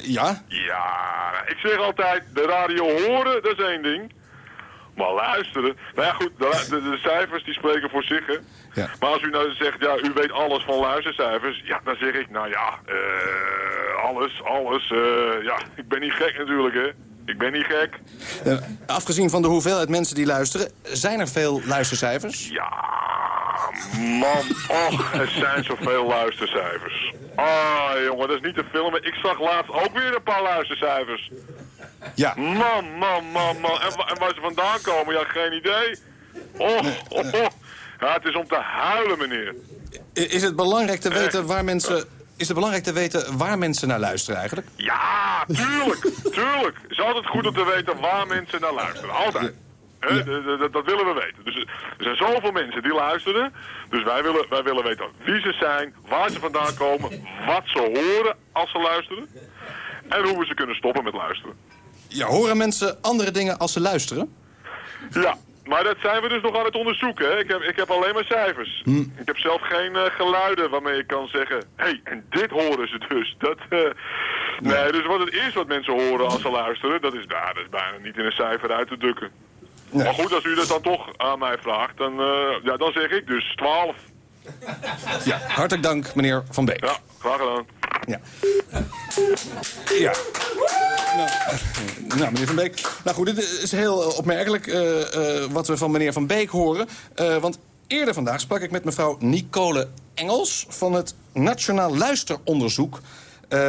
Ja? Ja, ik zeg altijd, de radio horen, dat is één ding. Maar luisteren, nou ja goed, de, de, de cijfers die spreken voor zich, hè. Ja. Maar als u nou zegt, ja, u weet alles van luistercijfers, ja, dan zeg ik, nou ja, eh, alles, alles, eh, ja, ik ben niet gek natuurlijk, hè. Ik ben niet gek. Eh, afgezien van de hoeveelheid mensen die luisteren... zijn er veel luistercijfers? Ja, man, och, er zijn zoveel luistercijfers. Ah, jongen, dat is niet te filmen. Ik zag laatst ook weer een paar luistercijfers. Ja. Man, man, man, man. En, wa- en waar ze vandaan komen, ja, geen idee. Oh, oh, oh. Ja, het is om te huilen, meneer. Is het belangrijk te weten waar mensen... Is het belangrijk te weten waar mensen naar luisteren eigenlijk? Ja, tuurlijk, tuurlijk. Het is altijd goed om te weten waar mensen naar luisteren. Altijd. Dat willen we weten. Dus er zijn zoveel mensen die luisteren. Dus wij willen, wij willen weten wie ze zijn, waar ze vandaan komen, wat ze horen als ze luisteren. En hoe we ze kunnen stoppen met luisteren. Ja, horen mensen andere dingen als ze luisteren? Ja, maar dat zijn we dus nog aan het onderzoeken. Hè? Ik, heb, ik heb alleen maar cijfers. Ik heb zelf geen eh, geluiden waarmee ik kan zeggen... hé, hey, en dit horen ze dus. Dat, eh, Nee, dus wat het is wat mensen horen als ze luisteren... dat is, nou, dat is bijna niet in een cijfer uit te drukken. Maar goed, als u dat dan toch aan mij vraagt... dan, eh, ja, dan zeg ik dus 12. Ja, hartelijk dank, meneer Van Beek. Ja, graag gedaan. Ja. Ja. Nou, nou, meneer Van Beek. Nou goed, dit is heel eh, opmerkelijk eh, eh, wat we van meneer Van Beek horen. Want eerder vandaag sprak ik met mevrouw Nicole Engels... van het Nationaal Luisteronderzoek...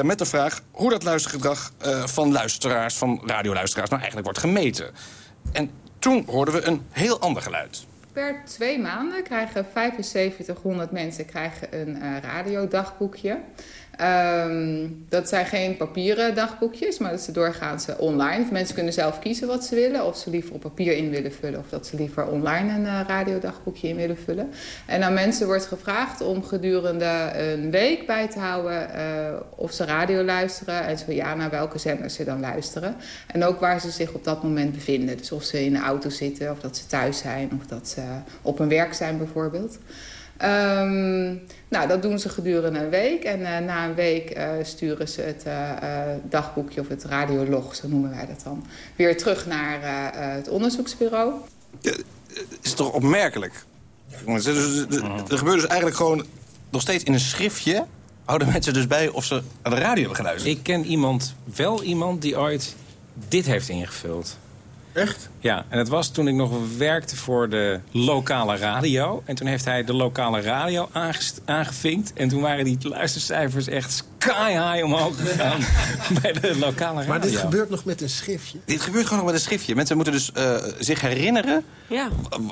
met de vraag hoe dat luistergedrag van luisteraars, van radioluisteraars... nou eigenlijk wordt gemeten. En toen hoorden we een heel ander geluid. Per twee maanden krijgen 7500 mensen krijgen een eh, radiodagboekje. Ehm, dat zijn geen papieren dagboekjes, maar dat is doorgaans online. Mensen kunnen zelf kiezen wat ze willen. Of ze liever op papier in willen vullen. Of dat ze liever online een eh, radiodagboekje in willen vullen. En aan mensen wordt gevraagd om gedurende een week bij te houden eh, of ze radio luisteren. En zo ja, naar welke zenders ze dan luisteren. En ook waar ze zich op dat moment bevinden. Dus of ze in de auto zitten, of dat ze thuis zijn, of dat ze op hun werk zijn bijvoorbeeld. Ehm, nou, dat doen ze gedurende een week. En eh, na een week eh, sturen ze het eh, dagboekje of het radiolog, zo noemen wij dat dan, weer terug naar eh, eh, het onderzoeksbureau. is toch opmerkelijk dus- dus- Er gebeurt dus eigenlijk gewoon nog steeds in een schriftje... houden mensen dus bij of ze aan de radio hebben geluisterd. Ik ken iemand, wel iemand die ooit dit heeft ingevuld. Echt? Ja, en het was toen ik nog werkte voor de lokale radio. En toen heeft hij de lokale radio aangevinkt. En toen waren die luistercijfers echt sky high omhoog gegaan bij de lokale radio. Maar dit gebeurt nog met een schriftje. Dit gebeurt gewoon nog met een schriftje. Mensen moeten dus eh, zich herinneren Ja.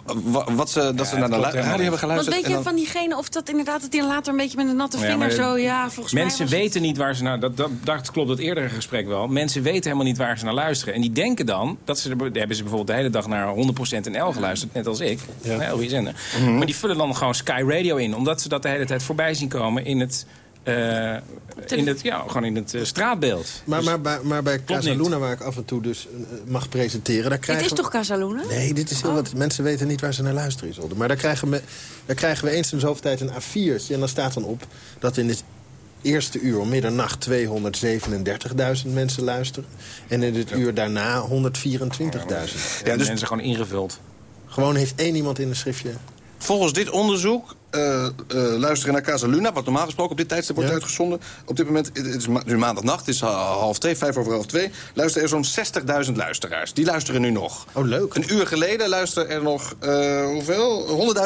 wa- wat ze, dat ze naar de radio hebben Want geluisterd. weet je dan- van diegene of dat inderdaad dat die later een beetje met een natte Ja, vinger zo... Ja, volgens mij Mensen het- weten niet waar ze naar... Dat, dat, dat klopt het eerdere gesprek wel. Mensen weten helemaal niet waar ze naar luisteren. En die denken dan... dat ze er, hebben ze bijvoorbeeld de hele dag naar 100% NL geluisterd. Net als ik. Ja. Heel goede zender. Mhm. Maar die vullen dan gewoon Sky Radio in. Omdat ze dat de hele tijd voorbij zien komen in het... eh, in het, ja, gewoon in het eh, straatbeeld. Maar, Dus- maar, bij, maar bij Klopt Casa niet. Luna, waar ik af en toe dus eh, mag presenteren... Daar Dit krijgen is we- toch Casaluna? Nee, dit is heel wat. Mensen weten niet waar ze naar luisteren, Isolde. Maar daar krijgen, we, daar krijgen we eens in de zoveel tijd een A4'tje. En dan staat dan op dat in het eerste uur om middernacht 237.000 mensen luisteren. En in het uur daarna 124.000. Ja, dus mensen gewoon ingevuld. Gewoon heeft één iemand in een schriftje... Volgens dit onderzoek eh, eh, luisteren naar Casa Luna... wat normaal gesproken op dit tijdstip wordt Ja. uitgezonden. Op dit moment, het is ma- nu maandagnacht, het is ha- half twee, vijf over half twee... luisteren er zo'n 60.000 luisteraars. Die luisteren nu nog. Oh, leuk. Een uur geleden luisteren er nog, eh, hoeveel?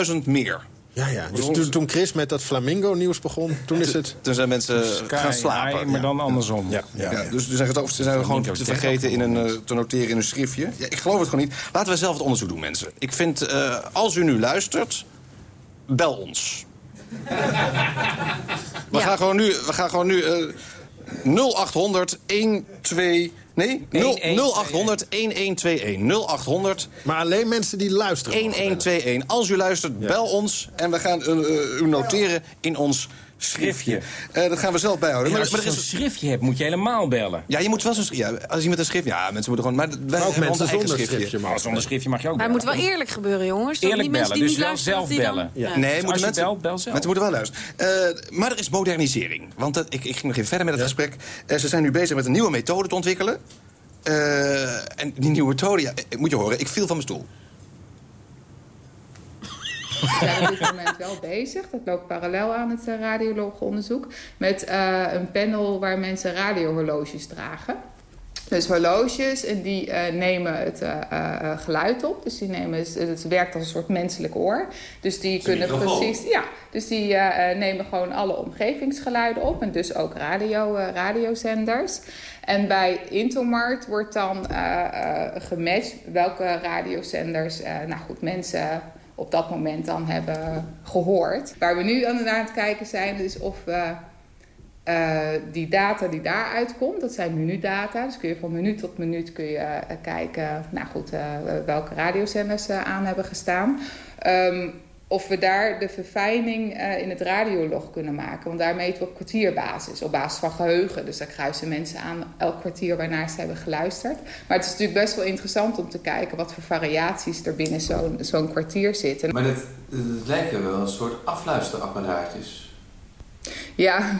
100.000 meer. Ja, ja. Dus toen, toen Chris met dat Flamingo-nieuws begon, toen is het... Toen zijn mensen Sky gaan slapen. maar dan andersom. Ja, ja. dus ze zijn, het, zijn gewoon te vergeten in een, eh, te noteren in een schriftje. Ja, ik geloof het gewoon niet. Laten we zelf het onderzoek doen, mensen. Ik vind, eh, als u nu luistert, bel ons. We gaan gewoon nu, we gaan gewoon nu eh 0800 12... Nee, 0 0800 1121. 0800 Maar alleen mensen die luisteren. mogen bellen. 1121. Als u luistert, bel ons en we gaan eh, u noteren in ons schriftje. Eh, dat gaan we zelf bijhouden. Maar Maar, als je maar zo'n er is, schriftje hebt, moet je helemaal bellen. ja, je moet wel zo'n. Ja, als je met een schrift. Ja, mensen moeten gewoon. Maar wij Maar ook mensen zonder schriftje. schriftje. Maar Maar zonder schriftje mag je ook Maar het moet bellen. wel eerlijk gebeuren, jongens. Eerlijk die mensen bellen, die dus niet wel luisteren, zelf die dan- bellen. Ja. Nee, Dus moeten mensen, belt, bel zelf. mensen moeten wel luisteren. Eh, maar er is modernisering. Want dat, ik, ik ging nog even verder met het gesprek. Eh, ze zijn nu bezig met een nieuwe methode te ontwikkelen. Eh, en die nieuwe methode, ja, moet je horen, ik viel van mijn stoel. We zijn op dit moment wel bezig. Dat loopt parallel aan het uh, radiologenonderzoek. Met uh, een panel waar mensen radiohorloges dragen. Dus horloges en die uh, nemen het uh, geluid op. Dus die nemen, het werkt als een soort menselijk oor. Dus die kunnen precies. Ja, dus die nemen gewoon alle omgevingsgeluiden op. En dus ook radio, radiozenders. En bij Intomart wordt dan gematcht welke radiozenders, nou goed, mensen op dat moment dan hebben gehoord. Waar we nu aan, het kijken zijn, is of we uh, die data die daaruit komt, dat zijn minutdata. Dus kun je van minuut tot minuut kun je uh, kijken, nou goed, uh, welke radiozenders aan hebben gestaan. Um, of we daar de verfijning in het radiolog kunnen maken. Want daar meten we op kwartierbasis, op basis van geheugen. Dus daar kruisen mensen aan elk kwartier waarnaar ze hebben geluisterd. Maar het is natuurlijk best wel interessant om te kijken wat voor variaties er binnen zo'n zo'n kwartier zitten. Maar het, het lijken wel een soort afluisterapparaatjes. Ja,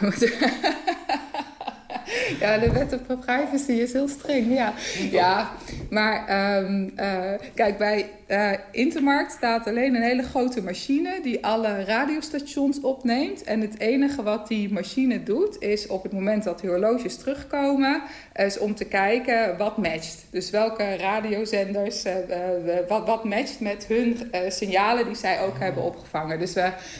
ja, de wet op privacy is heel streng, ja. Ja, maar um, uh, kijk, bij uh, Intermarkt staat alleen een hele grote machine... die alle radiostations opneemt. En het enige wat die machine doet, is op het moment dat de horloges terugkomen... is om te kijken wat matcht. Dus welke radiozenders, uh, wat, wat matcht met hun signalen die zij ook hebben opgevangen. Dus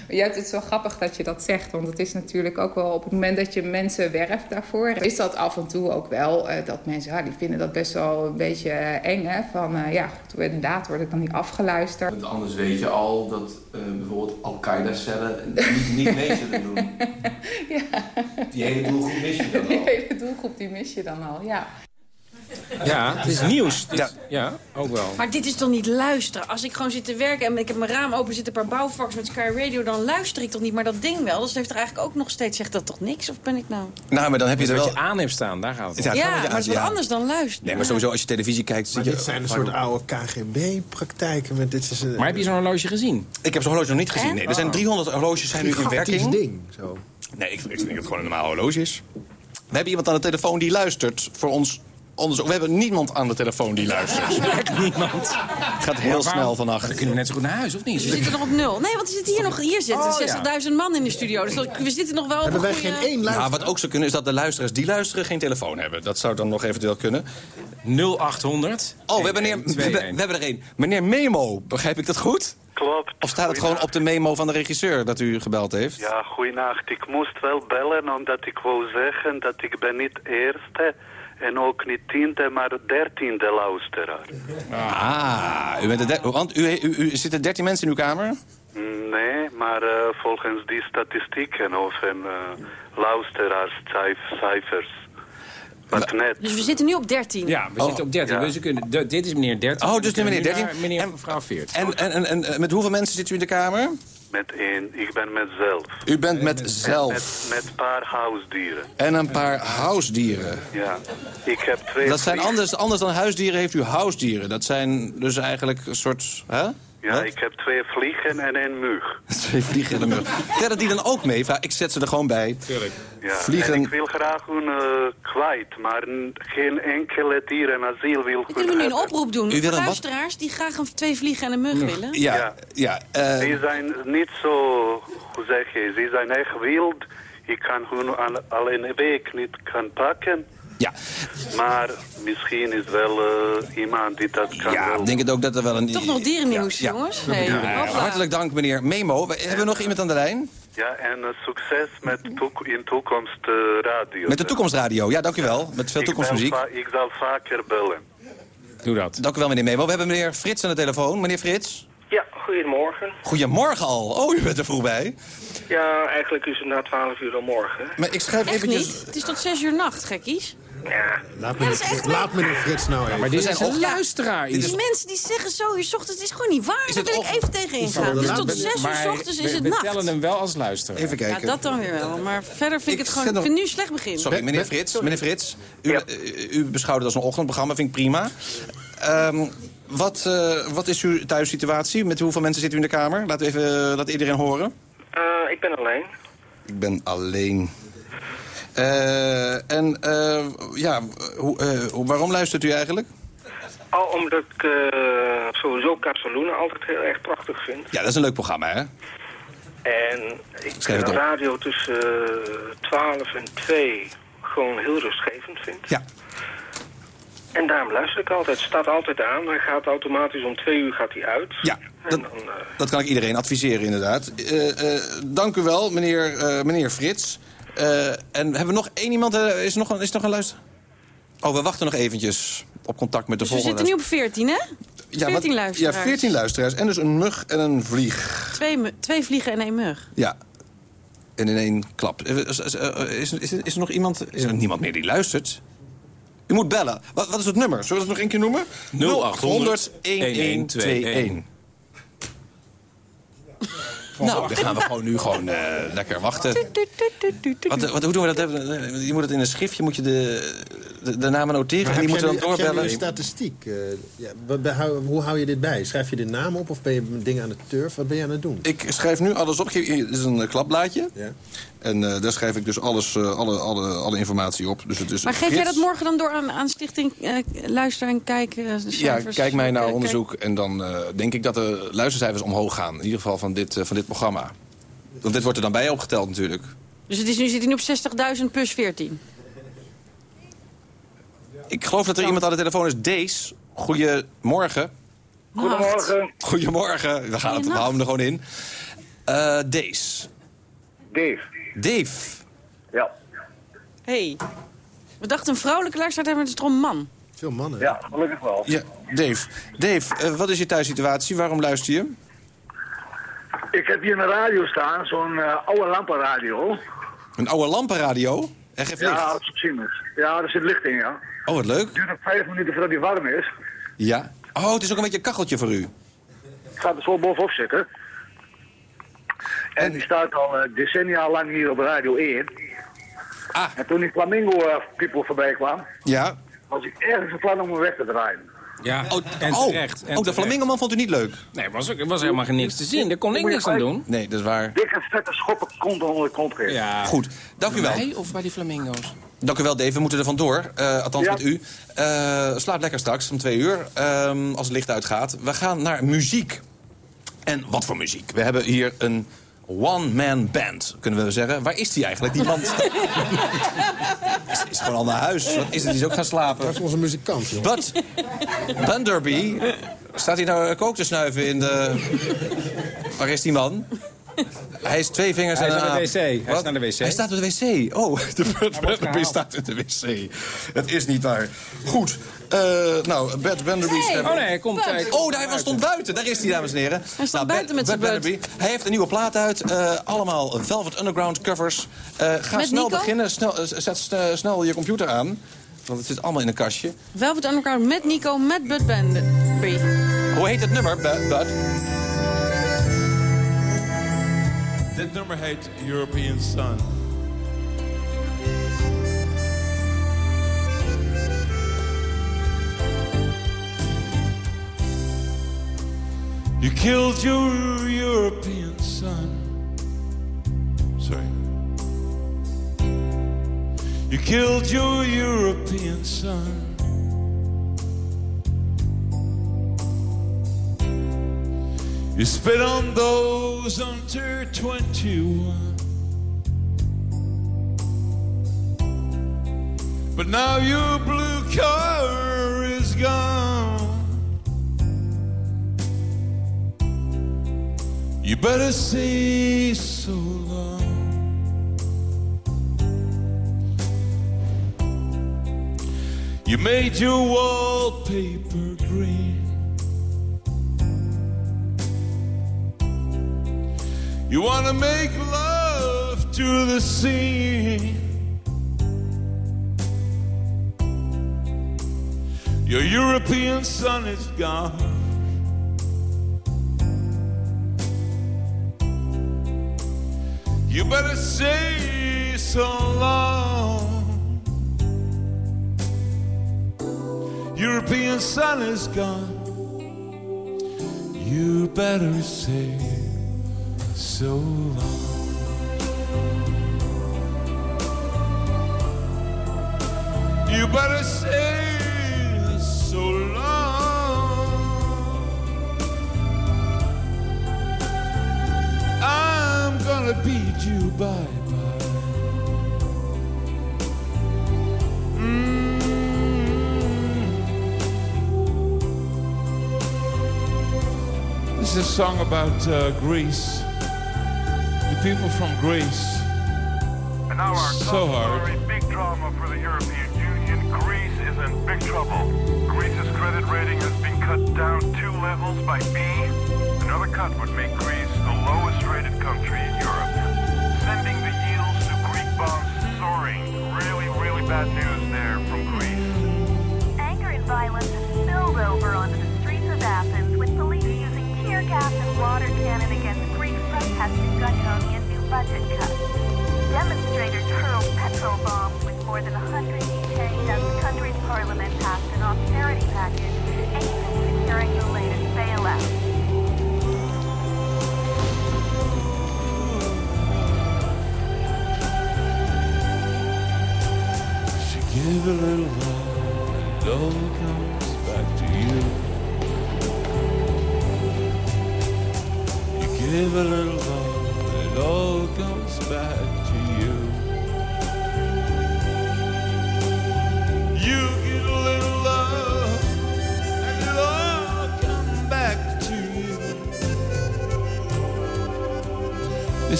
je hebt het zo grappig dat je dat zegt, want het is natuurlijk ook wel op het moment dat je mensen werft daarvoor, is dat af en toe ook wel uh, dat mensen, ja, die vinden dat best wel een beetje uh, eng, hè? Van, uh, ja, goed, inderdaad, word ik dan niet afgeluisterd. Want anders weet je al dat bijvoorbeeld Al-Qaeda-cellen niet, niet mee zullen doen. ja. Die hele doelgroep mis je dan al. Die hele doelgroep, die mis je dan al, ja. Ja, het is nieuws. Het is, ja. ja, ook wel. Maar dit is toch niet luisteren? Als ik gewoon zit te werken en ik heb mijn raam open... zitten een paar bouwvakkers met Sky Radio... dan luister ik toch niet. Maar dat ding wel. Dus heeft er eigenlijk ook nog steeds... zegt dat toch niks? Of ben ik nou... Nou, maar dan heb je dus er wat wel... je aan hebt staan, daar gaat het om. Ja, ja maar het is wat anders dan luisteren. Nee, maar sowieso als je televisie kijkt... Maar je dit zijn een soort oude KGB-praktijken. Met dit is een... Maar heb je zo'n horloge gezien? Ik heb zo'n horloge nog niet gezien. Nee, er zijn 300 horloges zijn nu in werking. ding, zo. Nee, ik, ik denk dat het gewoon een normaal horloge is. We hebben iemand aan de telefoon die luistert voor ons onderzoek. We hebben niemand aan de telefoon die luistert. niemand. Het gaat heel snel vannacht. Dan kunnen we net zo goed naar huis, of niet? We zitten nog op nul. Nee, want er zitten hier nog hier zitten Oh, ja. 60.000 man in de studio. Dus we zitten nog wel op een goede... Nou, wat ook zou kunnen is dat de luisteraars die luisteren geen telefoon hebben. Dat zou dan nog eventueel kunnen. 0800. Oh, we hebben, meneer, we, hebben- we hebben er één. Meneer Memo, begrijp ik dat goed? Klopt. Of staat het gewoon op de memo van de regisseur dat u gebeld heeft? Ja, goeienacht. Ik moest wel bellen omdat ik wou zeggen dat ik ben niet eerste en ook niet tiende, maar dertiende luisteraar. Ah, u bent de der- want u, u, u zitten 13 mensen in uw kamer? Nee, maar eh, volgens die statistieken of een uh, luisteraarscijfers. Wat net. Dus we zitten nu op 13. Ja, we zitten op 13. Dus we kunnen, dit is meneer 13. Oh, dus meneer kunnen nu 13. naar Meneer mevrouw 14. En, en, en, en eh, met hoeveel mensen zit u in de kamer? Met één. Ik ben met zelf. U bent met Met, zelf. met een paar huisdieren. En een paar huisdieren. Ja. Ik heb twee Dat zijn anders, anders dan huisdieren heeft u huisdieren. Dat zijn dus eigenlijk een soort... Hè? Ja, ik heb twee vliegen en één mug. Twee vliegen in de mug. Tellen die dan ook mee? Ik zet ze er gewoon bij. Tuurlijk. Ja, Vliegen- en ik wil graag hun eh, kwijt, maar geen enkele dier en asiel wil kunnen we nu een oproep doen. U wil een wat? Luisteraars die graag een twee vliegen en een mug willen. Ja, ja. eh, Die zijn niet zo, hoe zeg je, ze zijn echt wild. Ik kan hun al, al een week niet kan pakken. Ja. Maar misschien is wel eh, iemand die dat kan ja, ik denk het ook dat er wel een... Toch nog dierennieuws, Ja. jongens. Ja. Hey, Ja, hopla. hartelijk dank, meneer Memo. We- Hebben we nog iemand aan de lijn? Ja, en eh, succes met toek- in toekomst eh, radio. Met de Toekomstradio. Ja, dank u wel. Met veel Ik toekomstmuziek. Ik zal vaker bellen. Doe dat. Dank u wel, meneer Memo. We hebben meneer Frits aan de telefoon. Meneer Frits. Ja, goedemorgen. Goedemorgen al. Oh, u bent er vroeg bij. Ja, eigenlijk is het na 12 uur al morgen. Maar ik schrijf Echt eventjes... niet? Het is tot 6 uur nacht, gekkies. Ja. Laat meneer Frits nou even. maar dit We is zijn een luisteraar. Die mensen die zeggen zo uur 's ochtends, het is gewoon niet waar. Is Daar het wil ik op- even tegen Is het ingaan. Dus tot 6 uur ochtends is we, het we nacht. tellen hem wel als luisteraar. Even Ja, kijken. dat dan weer wel. Maar verder vind ik, Ik het gewoon... Ik nog- vind nu een slecht begin. Sorry, meneer Frits. Meneer Frits. U, eh, u beschouwt het als een ochtendprogramma, vind ik prima. Ehm, wat, eh, wat is uw thuissituatie? Met hoeveel mensen zit u in de kamer? Laat, even, laat iedereen horen. Eh, ik ben alleen. Ik ben alleen. Eh, en eh, ja, hoe, eh, hoe- waarom luistert u eigenlijk? Al omdat ik sowieso Casaluna altijd heel erg prachtig vind. Ja, dat is een leuk programma, hè? En ik de radio tussen eh, 12 en 2 gewoon heel rustgevend vind. Ja. En daarom luister ik altijd. Het staat altijd aan. Hij gaat automatisch om twee uur gaat hij uit. Ja, En dan, Dat kan ik iedereen adviseren, inderdaad. Dank u wel, meneer, meneer Frits. Eh, en hebben we nog één iemand? eh, is, er nog een, is er nog een luister? Oh, we wachten nog eventjes op contact met de Dus we volgende. zitten nu op 14, hè? Ja, 14 wat- luisteraars. Ja, 14 luisteraars. En dus een mug en een vlieg. Twee, twee vliegen en één mug. Ja. En in één klap. Is, is, eh, is, is, is er nog iemand? Is er niemand meer die luistert? U moet bellen. Wat, wat is het nummer? Zullen we het nog één keer noemen? 0800 1121. Nou, dan gaan we gewoon nu gewoon eh, lekker wachten. Wat, wat, hoe doen we dat? Je moet het in een schriftje, moet je de, de, de namen noteren. Maar en die moeten dan nu- heb doorbellen. een statistiek? eh, ja, wat- behou- hoe hou je dit bij? Schrijf je de naam op of ben je dingen aan het turf? Wat ben je aan het doen? Ik schrijf nu alles op. Dit is een eh, klapblaadje. Ja. En eh, daar schrijf ik dus alles, eh, alle, alle, alle informatie op. Dus het is Maar geef jij dat morgen dan door aan, aan Stichting eh, Luisteren en Kijken? Ja, kijk mij naar onderzoek. En dan eh, denk ik dat de luistercijfers omhoog gaan. In ieder geval van dit, van dit programma. Want dit wordt er dan bij opgeteld natuurlijk. Dus het is, nu zit hij nu op 60.000 plus 14. Ik geloof dat er iemand aan de telefoon is. Dees, goedemorgen. Goedemorgen. Goedemorgen. We, gaan het, we houden hem er gewoon in. Eh Dees. Dave. Dave. Ja. hey. we dachten een vrouwelijke luisteraar te hebben, maar het is toch een man? Veel mannen. Ja, gelukkig wel. Ja, Dave. Dave, eh, wat is je thuissituatie? Waarom luister je? Ik heb hier een radio staan, zo'n eh, oude lampenradio. Een oude lampenradio? En geeft licht? Ja, Siemens. Ja, er zit licht in, ja. Oh, wat leuk. Het duurt nog vijf minuten voordat die warm is. Ja. Oh, het is ook een beetje een kacheltje voor u. Het gaat er zo bovenop zitten. En die staat al eh, decennia lang hier op Radio 1. Ah. En toen die Flamingo eh, people voorbij kwam, Ja. was ik ergens van plan om hem weg te draaien. Ja, Oh, en oh, terecht. En oh, de Flamingoman vond u niet leuk? Nee, was, ook, was helemaal niks te zien. Daar kon ik niks aan doen. Nee, dat is waar. Dikke vette schoppen kont onder de kont geven. Ja. Goed, dank u Bij wel. mij of bij die flamingo's? Dank u wel, Dave. We moeten er vandoor. Eh, althans Ja. met u. Eh slaap lekker straks om twee uur. ehm, als het licht uitgaat. We gaan naar muziek. En wat voor muziek? We hebben hier een one-man band, kunnen we zeggen. Waar is die eigenlijk? Die man is, is gewoon al naar huis. Wat is het? Die is ook gaan slapen. Dat is onze muzikant, joh. But Bunderby... Staat hij nou kook te snuiven in de... Waar is die man? Hij is twee vingers Hij en is aan de wc. Hij aan de wc. Hij staat op de wc. Oh, de Bunderby gehaald. staat in de wc. Het is niet waar. Goed. eh, nou, Bert Bunderby... Hey. Oh nee, hij komt... hij- Oh, daar hij stond buiten. Daar is hij, dames en heren. Hij staat Nou, buiten Bert- met zijn Bert Bunderby. Hij heeft een nieuwe plaat uit. eh, allemaal Velvet Underground covers. Eh, ga Met snel Nico? beginnen. Snel, zet snel je computer aan. Want het zit allemaal in een kastje. Velvet Underground met Nico, met Bud Bandy. Hoe heet het nummer, Bu- Bud? Dit nummer heet European Sun. You killed your European son. Sorry. You killed your European son. You spit on those under 21. But now your blue car is gone. You better say so long. You made your wallpaper green. You wanna make love to the sea. Your European sun is gone. You better say so long. European sun is gone. You better say so long. You better say so long. I'm gonna beat you bye bye. This is a song about uh, Greece. The people from Greece. And now our So hard. big drama for the European Union. Greece is in big trouble. Greece's credit rating has been cut down two levels by B. Another cut would make Greece the lowest rated country in Europe. Sending the yields to Greek bonds soaring. Really, really bad news there from Greece. Anger and violence have spilled over onto the streets of Athens, with police using tear gas and water cannon against Protesting draconian new budget. Demonstrators petrol bombs with more than 100 detained as the country's parliament passed an austerity package aimed at securing the latest bailout. Gave a little love, and all comes back to you. You give a little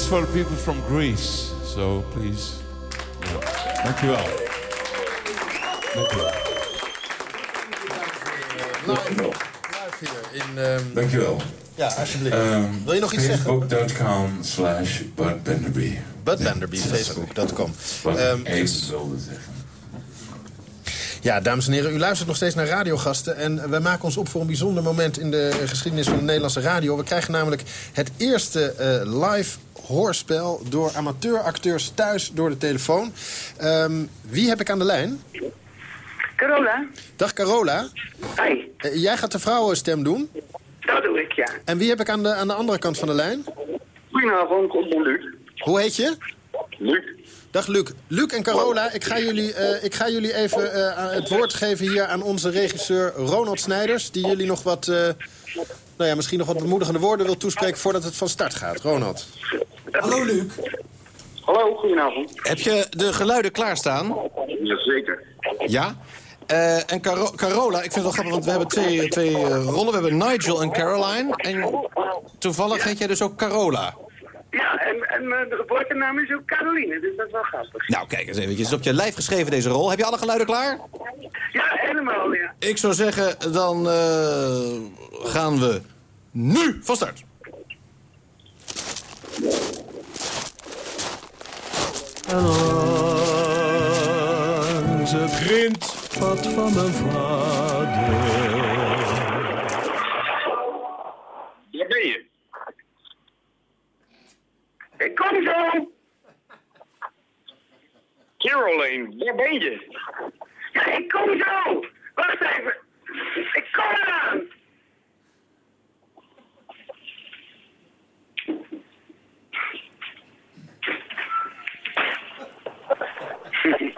for the people from Greece, so please. Thank you all. Dank u wel. In... ehm, Dankjewel. Ja, alsjeblieft. Ehm, Wil je nog iets zeggen? Facebook.com slash Bud Benderby. Bud Banderby, facebook.com. Wat Ehm, ik even wilde zeggen. Ja, dames en heren, u luistert nog steeds naar radiogasten. En wij maken ons op voor een bijzonder moment in de geschiedenis van de Nederlandse radio. We krijgen namelijk het eerste eh, live hoorspel door amateuracteurs thuis door de telefoon. Ehm, wie heb ik aan de lijn? Carola, Dag Carola. hi. Eh, jij gaat de vrouwenstem doen. Dat doe ik, ja. En wie heb ik aan de, aan de andere kant van de lijn? Goedenavond, Bonduut. Hoe heet je? Luc. Dag Luc. Luc en Carola, ik ga jullie, eh, ik ga jullie even eh, het woord geven hier aan onze regisseur Ronald Snijders. Die jullie nog wat, eh, nou ja, misschien nog wat bemoedigende woorden wil toespreken voordat het van start gaat. Ronald. Hallo Luc. Hallo, goedenavond. Heb je de geluiden klaarstaan? Jazeker. Ja? Eh, en Caro- Carola, ik vind het wel grappig, want we hebben twee, twee rollen. We hebben Nigel en Caroline. En toevallig heet jij dus ook Carola. Ja, en, en mijn geboortenaam is ook Caroline, dus dat is wel grappig. Nou, kijk eens even. Het is op je lijf geschreven, deze rol. Heb je alle geluiden klaar? Ja, helemaal, ja. Ik zou zeggen, dan eh, gaan we nu van start. Langs het grindpad van mijn vader. Waar ben je? Ik kom zo. Caroline, waar ben je? Ja, ik kom zo. Wacht even. Ik kom eraan.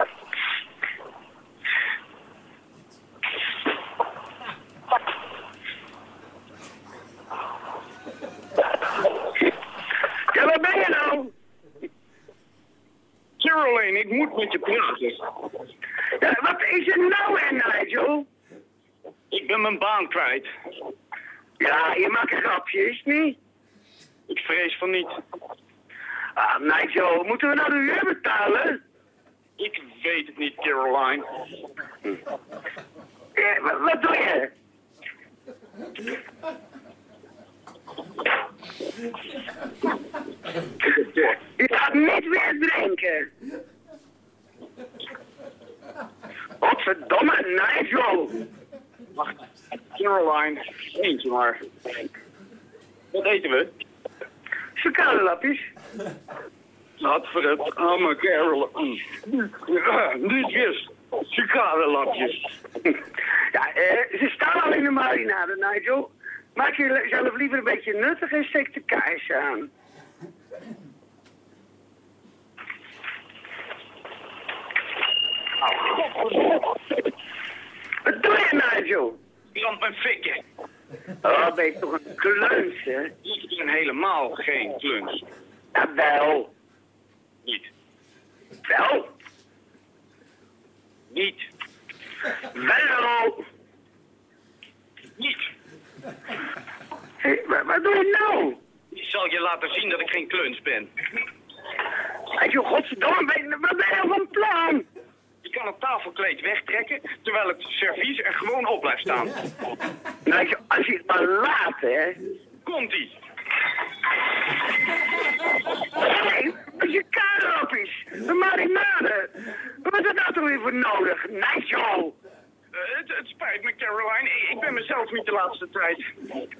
Ja, waar ben je nou? Caroline, ik moet met je praten. Ja, wat is er nou weer, Nigel? Ik ben mijn baan kwijt. Ja, je grapjes, niet? Ik vrees van niet. Ah, Nigel, moeten we nou de huur betalen? Ik weet het niet, Caroline. Ja, wat, wat doe je? Je gaat niet meer drinken. Wat verdomme, Nigel. Wacht, Caroline, eentje maar. Wat eten we? Chocoladelappjes. Wat voor het arme Caroline. Ja, niet wist. Chocoladelappjes. Ja, eh, ze staan al in de marinade, Nigel. Maak jezelf liever een beetje nuttig en steek de kaars aan. Wat doe je, Nigel? Brand mijn fikken. Oh, ben je toch een kluns, hè? Ik ben helemaal geen kluns. Ja, wel. Niet. Wel. Niet. Wel. Niet. Hé, wat, wat doe je nou? Ik zal je laten zien dat ik geen kluns ben. Ben je- wat ben je nou van plan? Je kan het tafelkleed wegtrekken, terwijl het servies er gewoon op blijft staan. Nigel, als je het maar laat, hè? Komt-ie. Als je kader op is. Een marinade. Wat is dat nou toch weer voor nodig? Nigel. Eh, het, het spijt me, Caroline. Ik, ik ben mezelf niet de laatste tijd.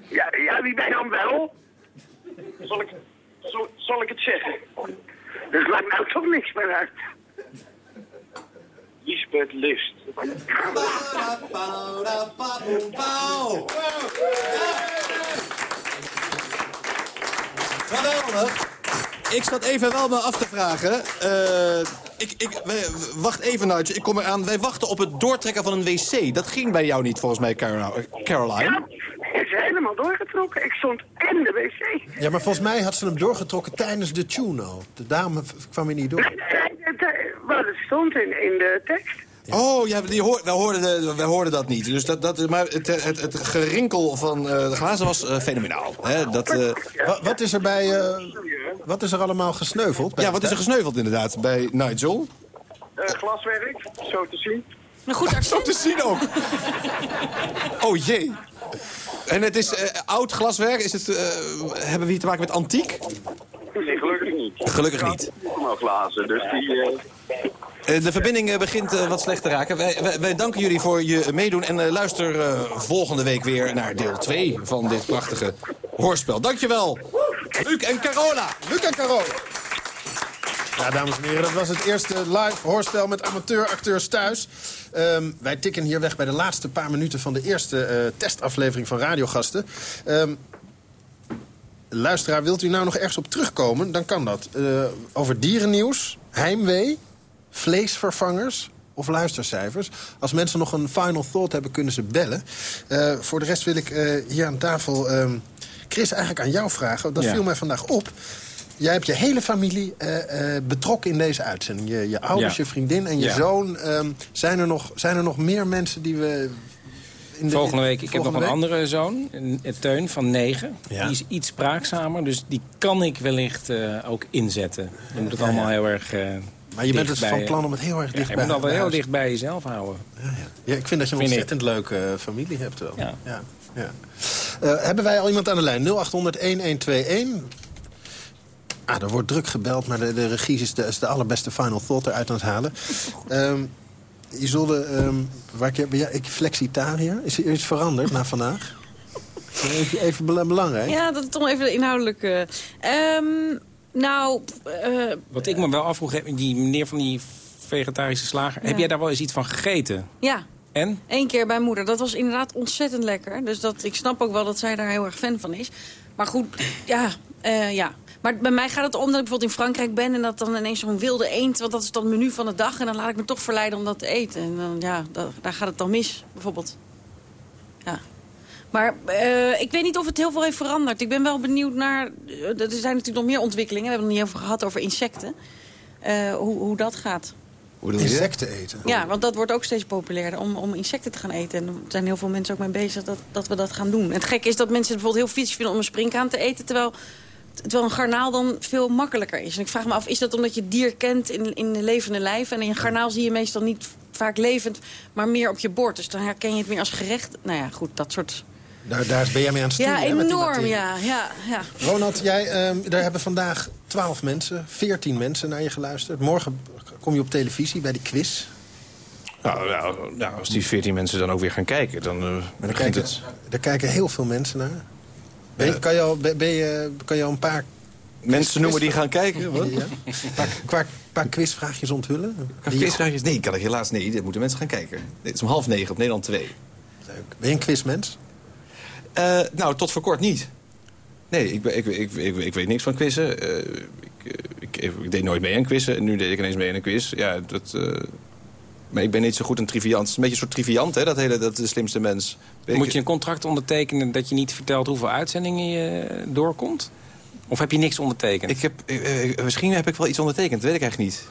Ja, ja, wie ben je dan wel? Zal ik, zal, zal ik het zeggen? Dus laat nou toch niks meer uit. Lisbeth List. Geweldig. Ik zat even wel me af te vragen. eh, ik, ik, wij- wacht even, Nigel. Ik kom eraan. Wij wachten op het doortrekken van een wc. Dat ging bij jou niet, volgens mij, Caro- Caroline. Is helemaal doorgetrokken. Ik stond in de wc. Ja, maar volgens mij had ze hem doorgetrokken tijdens de tune al. Daarom v- kwam hij niet door. Het, eh, Wat het stond in, in de tekst. Oh, ja, die hoor, wij, hoorden de, wij hoorden dat niet. Dus dat, dat, maar het, het, het gerinkel van eh, de glazen was eh, fenomenaal. Hè? Dat, eh, Wa- wat is er bij... wat is er allemaal gesneuveld? bij ja, wat is er gesneuveld inderdaad bij Nigel? Eh, glaswerk, zo te zien. Een goed Zo te zien ook. Oh jee. En het is eh, oud glaswerk. Is het, eh, hebben we hier te maken met antiek? Nee, gelukkig niet. Gelukkig niet. Allemaal glazen, dus die... eh, de verbinding eh, begint eh, wat slecht te raken. Wij, wij, danken jullie voor je meedoen. En luister volgende week weer naar deel 2 van dit prachtige hoorspel. Dankjewel, Luc en Carola. Luc en Carola. Ja, dames en heren, dat was het eerste live hoorspel met amateuracteurs thuis. Ehm, wij tikken hier weg bij de laatste paar minuten van de eerste testaflevering van Radiogasten. Ehm, luisteraar, wilt u nou nog ergens op terugkomen? Dan kan dat. Over dierennieuws, heimwee, vleesvervangers of luistercijfers. Als mensen nog een final thought hebben, kunnen ze bellen. Eh, voor de rest wil ik eh, hier aan tafel... ehm, Chris, eigenlijk aan jou vragen. Dat Ja. viel mij vandaag op. Jij hebt je hele familie eh, betrokken in deze uitzending. Je, je ouders, Ja. je vriendin en je Ja. zoon. Ehm, zijn, er nog, zijn er nog meer mensen die we... In de, Volgende week, ik heb nog een andere zoon, een, een Teun van negen. Ja. Die is iets spraakzamer, dus die kan ik wellicht eh, ook inzetten. Je moet het allemaal heel erg Maar je bent dicht dus van plan om het heel erg Ja, dicht je bij moet altijd bij heel dicht bij jezelf houden. Ja, ik vind dat je een Vind ik. ontzettend leuke eh, familie hebt wel. Ja. Ja, ja. Eh, hebben wij al iemand aan de lijn? 0800-1121. Ah, er wordt druk gebeld, maar de, de regie is de, is de allerbeste final thought eruit aan het halen. Ehm Isolde, ehm waar ik, ben jij, ik flexitariër? Is er iets veranderd na vandaag? Even, even bela- belangrijk. Ja, dat is toch even inhoudelijk. eh. Nou, eh, Wat ik me wel afvroeg, heb- die meneer van die vegetarische slager... heb jij daar wel eens iets van gegeten? ja, En? Eén keer bij moeder. Dat was inderdaad ontzettend lekker. Dus dat, ik snap ook wel dat zij daar heel erg fan van is. Maar goed, ja, eh, ja. Maar bij mij gaat het om dat ik bijvoorbeeld in Frankrijk ben... en dat dan ineens zo'n wilde eend, want dat is dan het menu van de dag... en dan laat ik me toch verleiden om dat te eten. En dan, ja, da- daar gaat het dan mis, bijvoorbeeld. Ja. Maar eh, ik weet niet of het heel veel heeft veranderd. Ik ben wel benieuwd naar... eh, er zijn natuurlijk nog meer ontwikkelingen. We hebben het nog niet over gehad, over insecten. Eh, hoe, hoe dat gaat. Insecten eten. Ja, want dat wordt ook steeds populairder om, om insecten te gaan eten. En er zijn heel veel mensen ook mee bezig dat, dat we dat gaan doen. En het gekke is dat mensen het bijvoorbeeld heel vies vinden om een springkaan te eten... terwijl, terwijl een garnaal dan veel makkelijker is. En ik vraag me af, is dat omdat je het dier kent in, in de levende lijf... en een garnaal zie je meestal niet vaak levend, maar meer op je bord. Dus dan herken je het meer als gerecht. Nou ja, goed, dat soort... Daar, daar ben jij mee aan het sturen. Ja, enorm, ja, ja, ja. Ronald, jij, ehm, daar hebben vandaag 12 mensen, 14 mensen naar je geluisterd. Morgen kom je op televisie bij die quiz. Nou, nou, nou, als die 14 mensen dan ook weer gaan kijken, dan, Maar daar begint kijken, het... daar kijken heel veel mensen naar. Ben je, kan, je al, ben, ben je, kan je al een paar... Mensen noemen die gaan kijken? Wat? Ja. Paar, paar, paar quizvraagjes onthullen? Kan quizvraagjes? Nee, kan ik helaas niet. Dat moeten mensen gaan kijken. Het is om half negen op Nederland 2. Leuk. Ben je een quizmens? Eh, nou, tot voor kort niet. Nee, ik, ik, ik, ik, weet niks van quizzen. Eh, ik, eh, ik, ik deed nooit mee aan quizzen. En nu deed ik ineens mee aan een quiz. Ja, dat... maar ik ben niet zo goed in triviant. Het is een beetje een soort triviant, hè, dat hele dat de slimste mens. Moet je een contract ondertekenen dat je niet vertelt hoeveel uitzendingen je doorkomt? Of heb je niks ondertekend? Ik heb, eh, eh, misschien heb ik wel iets ondertekend, dat weet ik eigenlijk niet.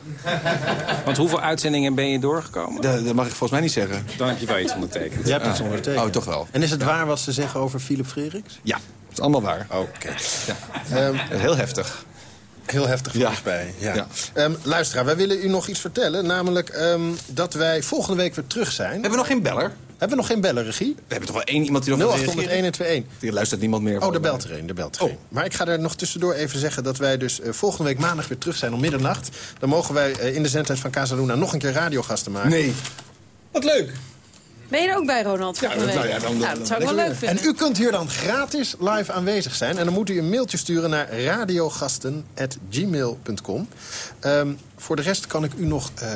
Want hoeveel uitzendingen ben je doorgekomen? Dat, dat mag ik volgens mij niet zeggen. Dan heb je wel iets ondertekend. Jij hebt iets ondertekend. Oh, toch wel. En is het waar wat ze zeggen over Philip Frederiks? Ja, dat is allemaal waar. Oké. Ja. Heel heftig. Heel heftig volgens mij. Ja. Ehm, luisteraar, wij willen u nog iets vertellen. Namelijk ehm, dat wij volgende week weer terug zijn. Hebben we nog geen beller? Hebben we nog geen beller, regie? We hebben toch wel één iemand die nog 0800 1121. Die luistert niemand meer. Oh, er belt er een, er belt er een. Maar ik ga er nog tussendoor even zeggen dat wij dus eh, volgende week maandag weer terug zijn om middernacht. Dan mogen wij eh, in de zendtijd van Casaluna nog een keer radiogasten maken. Nee. Wat leuk. Ben je er ook bij, Ronald? volgende dat- nou ja, dan- dan- dat zou ik wel leuk vinden. En u kunt hier dan gratis live aanwezig zijn. En dan moet u een mailtje sturen naar radiogasten.gmail.com. Ehm, voor de rest kan ik u nog, eh,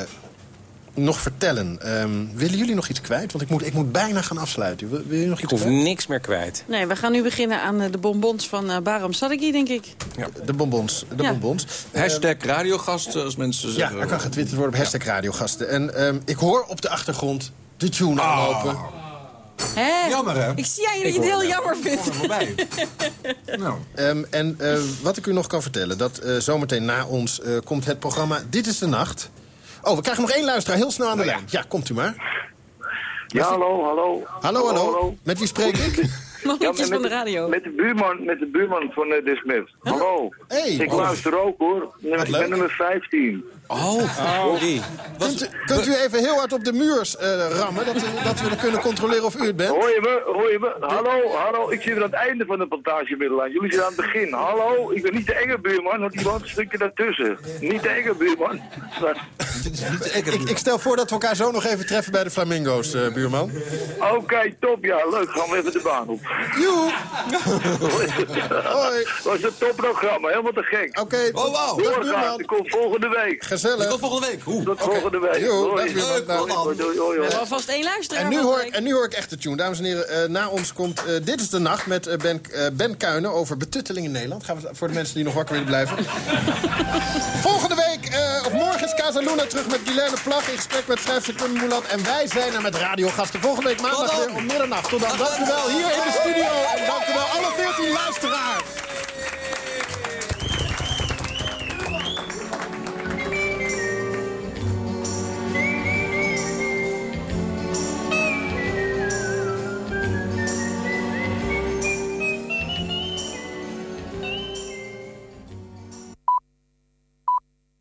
nog vertellen. Ehm, willen jullie nog iets kwijt? Want ik moet, ik moet bijna gaan afsluiten. Wil, wil je nog Ik iets hoef kwijt? niks meer kwijt. Nee, we gaan nu beginnen aan eh, de bonbons van eh Baram Sadeghi, denk ik. De bonbons. De Ja. bonbons. Hashtag radiogast, als mensen Ja, zeggen... er kan getwitterd worden op hashtag radiogasten. En ehm, ik hoor op de achtergrond de tune aanlopen. Hè? Jammer, hè? Ik zie aan je dat je het heel jammer vindt. Nou. Ehm, en eh, wat ik u nog kan vertellen, dat eh, zometeen na ons eh, komt het programma Dit is de Nacht. Oh, we krijgen nog één luisteraar heel snel aan de lijn. Ja, komt u maar. Ja, hallo, hallo. Hallo, hallo. Met wie spreek ik? Mannetjes met van de radio. Met de buurman, met de buurman van uh, de Smith. Hallo. Hey. Ik Oh. luister ook hoor. Nummer- Ik leuk. ben nummer 15. Oh, Kunt, u- kunt u even heel hard op de muur eh, rammen, dat, we- dat we kunnen controleren of u het bent? Hoor je me? Hoor je me? Hallo, hallo. Ik zit er aan het einde van de plantage Middellaan. Jullie zitten aan het begin. Hallo, ik ben niet de enge buurman, want die woont een stukje daartussen. Niet de enge buurman. ik, ik stel voor dat we elkaar zo nog even treffen bij de Flamingo's, eh, buurman. Oké, top, ja, leuk. Gaan we even de baan op. Joe! Hoi. Was een topprogramma, helemaal te gek. Oké, oh, wow. Doorgaan, ik kom volgende week. Gezellig. Tot volgende week. Hoe? Tot volgende week. Jo, dag. Nou, We hebben alvast één luisteraar. En nu, hoor ik, en nu hoor ik echt de tune. Dames en heren, eh, na ons komt eh, Dit is de Nacht met eh, ben, eh, ben Kuijnen over betutteling in Nederland. Gaan we voor de mensen die nog wakker willen blijven. Volgende week, eh, of morgen is Casa Luna terug met Guilaine Plag... in gesprek met schrijfster Kim Moelat. En wij zijn er met radiogasten. Volgende week maandag weer om middernacht. Tot dan. Dank u wel hier in de studio. En dank u wel alle 14 luisteraars.